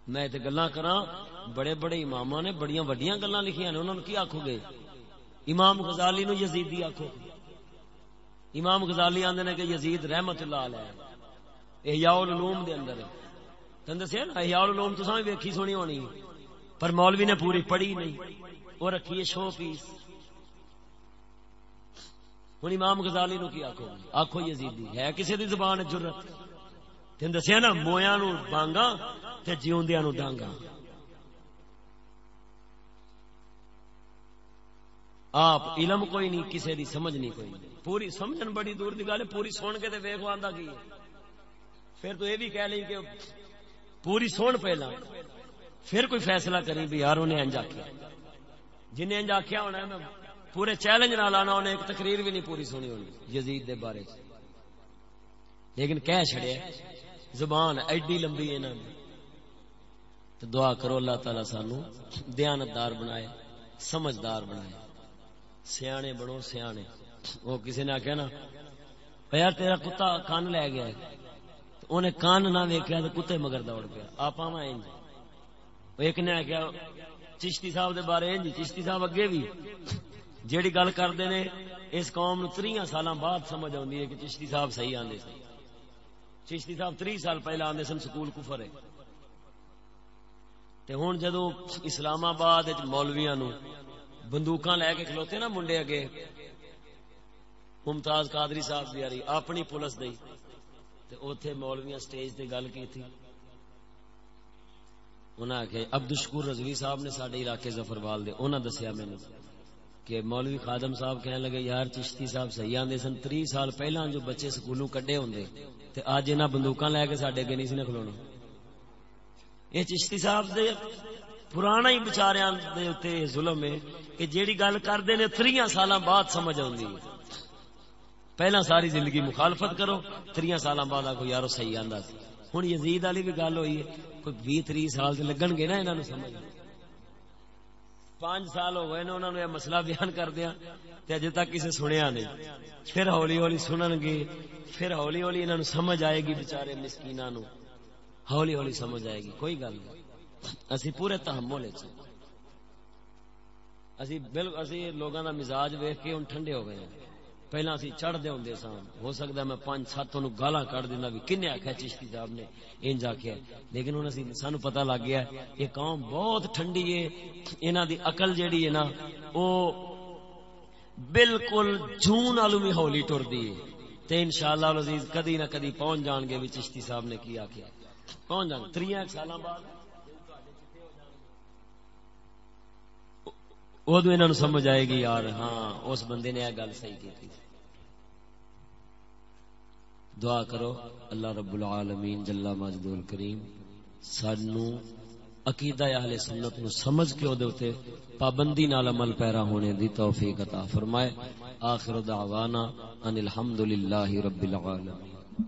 میں تے گلاں کراں، بڑے بڑے امام نے بڑی وڈیاں گلاں لکھیاں نے انہوں نے کی آخو گے امام غزالی نو یزیدی آخو امام غزالی آندے نے کہ یزید رحمت اللہ علیہ۔ احیاء العلوم دے اندر۔ ہے تن دسیا نا، احیاء العلوم تساں بھی ویکھی سونی ہونی۔ پر مولوی نے پوری پڑھی نہیں۔ وہ رکھی ہے شو پیس۔ ہوں امام غزالی نو کی آخو آخو یزیدی۔ ہے کسی دی زبان جرت تین دسیا نا مویا نو بانگا جیوندیا نو ڈانگا آپ علم کوئی نہیں کسی دی سمجھ نہیں کوئی۔ پوری سمجھن بڑی دور دی گل پوری سن کے ویخ آتا کی پھر تو یہ بھی کہہ لی کہ پوری سن پہلا۔ پھر کوئی فیصلہ کری بھی یار، انہیں انج آخیا جن انج آخیا ہونا میں پورے چیلنج نہ لانا انہیں ایک تقریر بھی نہیں پوری سنی ہونی، یزید دے بارے لیکن کہہ چڑیا زبان ایڈی لمبی ہے نا۔ دعا کرو اللہ تعالی سانو دیانتدار بنائے، سمجھدار بنائے۔ سیانے بڑو سیانے۔ وہ کسی نے آخیا نا یار تیرا کتا کان لے گیا انہیں کان نہ ویکیا تو کتے مگر دوڑ پیا۔ آپ ایک نے آخیا چشتی صاحب دے بارے جی چشتی صاحب اگے بھی جیڑی گل کرتے نے، اس قوم نو تری سال بعد سمجھ آتی ہے کہ چشتی صاحب صحیح آدھے سن۔ چشتی صاحب تری سال پہلے آدھے سن سکول کفر ہے۔ تے ہوں جدو اسلام آباد مولویا نو بندوق لے کے کھلوتے نا منڈے اگے، ممتاز قادری صاحب بھی آ اپنی پولیس دئی تے اوتھے مولویاں سٹیج تے گل کی تھی انہاں آخیا عبد الشکور رضوی صاحب نے سارے علاقے ظفروال دے، انہاں دسیا مینوں۔ کہ مولوی خادم صاحب کہنے لگے، یار چشتی صاحب صحیح آندے سن، تری سال پہلا جو بچے سکولوں کڈے ہوندے، تے اج انہاں بندوقاں لے کے ساڈے اگے نہیں سی کھلونا یہ چشتی صاحب دے پرانا ہی بچاریاں دے تے ظلم ہے کہ جیڑی گل کردے نے تریاں سالاں بعد سمجھ آوندی۔ پہلا ساری زندگی مخالفت کرو، تریاں سالاں بعد آکو یارو صحیح آندا سی۔ ہن یزید والی بھی گل ہوئی ہے، کوئی 20 30 سال تے لگن گے نا انہاں نو سمجھ۔ پانچ سال ہو گئے نے، انہوں نے یہ مسئلہ بیان کر دیا تے اجے تک کسی سنیا نہیں۔ پھر ہولی ہولی سنن گے، پھر ہولی ہولی انہوں نے سمجھ آئے گی بےچارے مسکیناں نو ہولی ہولی سمجھ آئے گی، کوئی گل نہیں۔ اسی پورے تحمل اسی بالکل اسی لوگوں کا مزاج ویخ کے ہوں ٹھنڈے ہو گئے۔ ہیں پہلا اسی چڑھتے ہوں سن ہو سکتا ہے میں پانچ سات گالا کٹ دینا بھی کن آخیا چشتی صاحب نے؟ انج آخیا لیکن ہوں سانو پتا لگ گیا یہ قوم بہت ٹھنڈی ہے۔ انہوں دی اقل جیڑی ہے نا وہ بالکل جون آلو بھی ہولی ٹرتی ہے۔ تے انشاءاللہ العزیز کدی نہ کدی پہنچ جان گے بھی چشتی صاحب نے کی آخیا پہنچ جان۔ تری سال بعد۔ ادو انہوں سمجھ آئے گی، یار ہاں اس بندے نے یہ گل صحیح کی دعا کرو، اللہ رب العالمین جلا مجد الکریم سانو عقیدہ اہل سنت نو سمجھ کے او دے پابندی نال عمل پیرا ہونے دی توفیق عطا فرمائے۔ آخر دعوانا ان الحمدللہ رب العالمین۔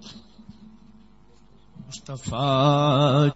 مصطفیٰ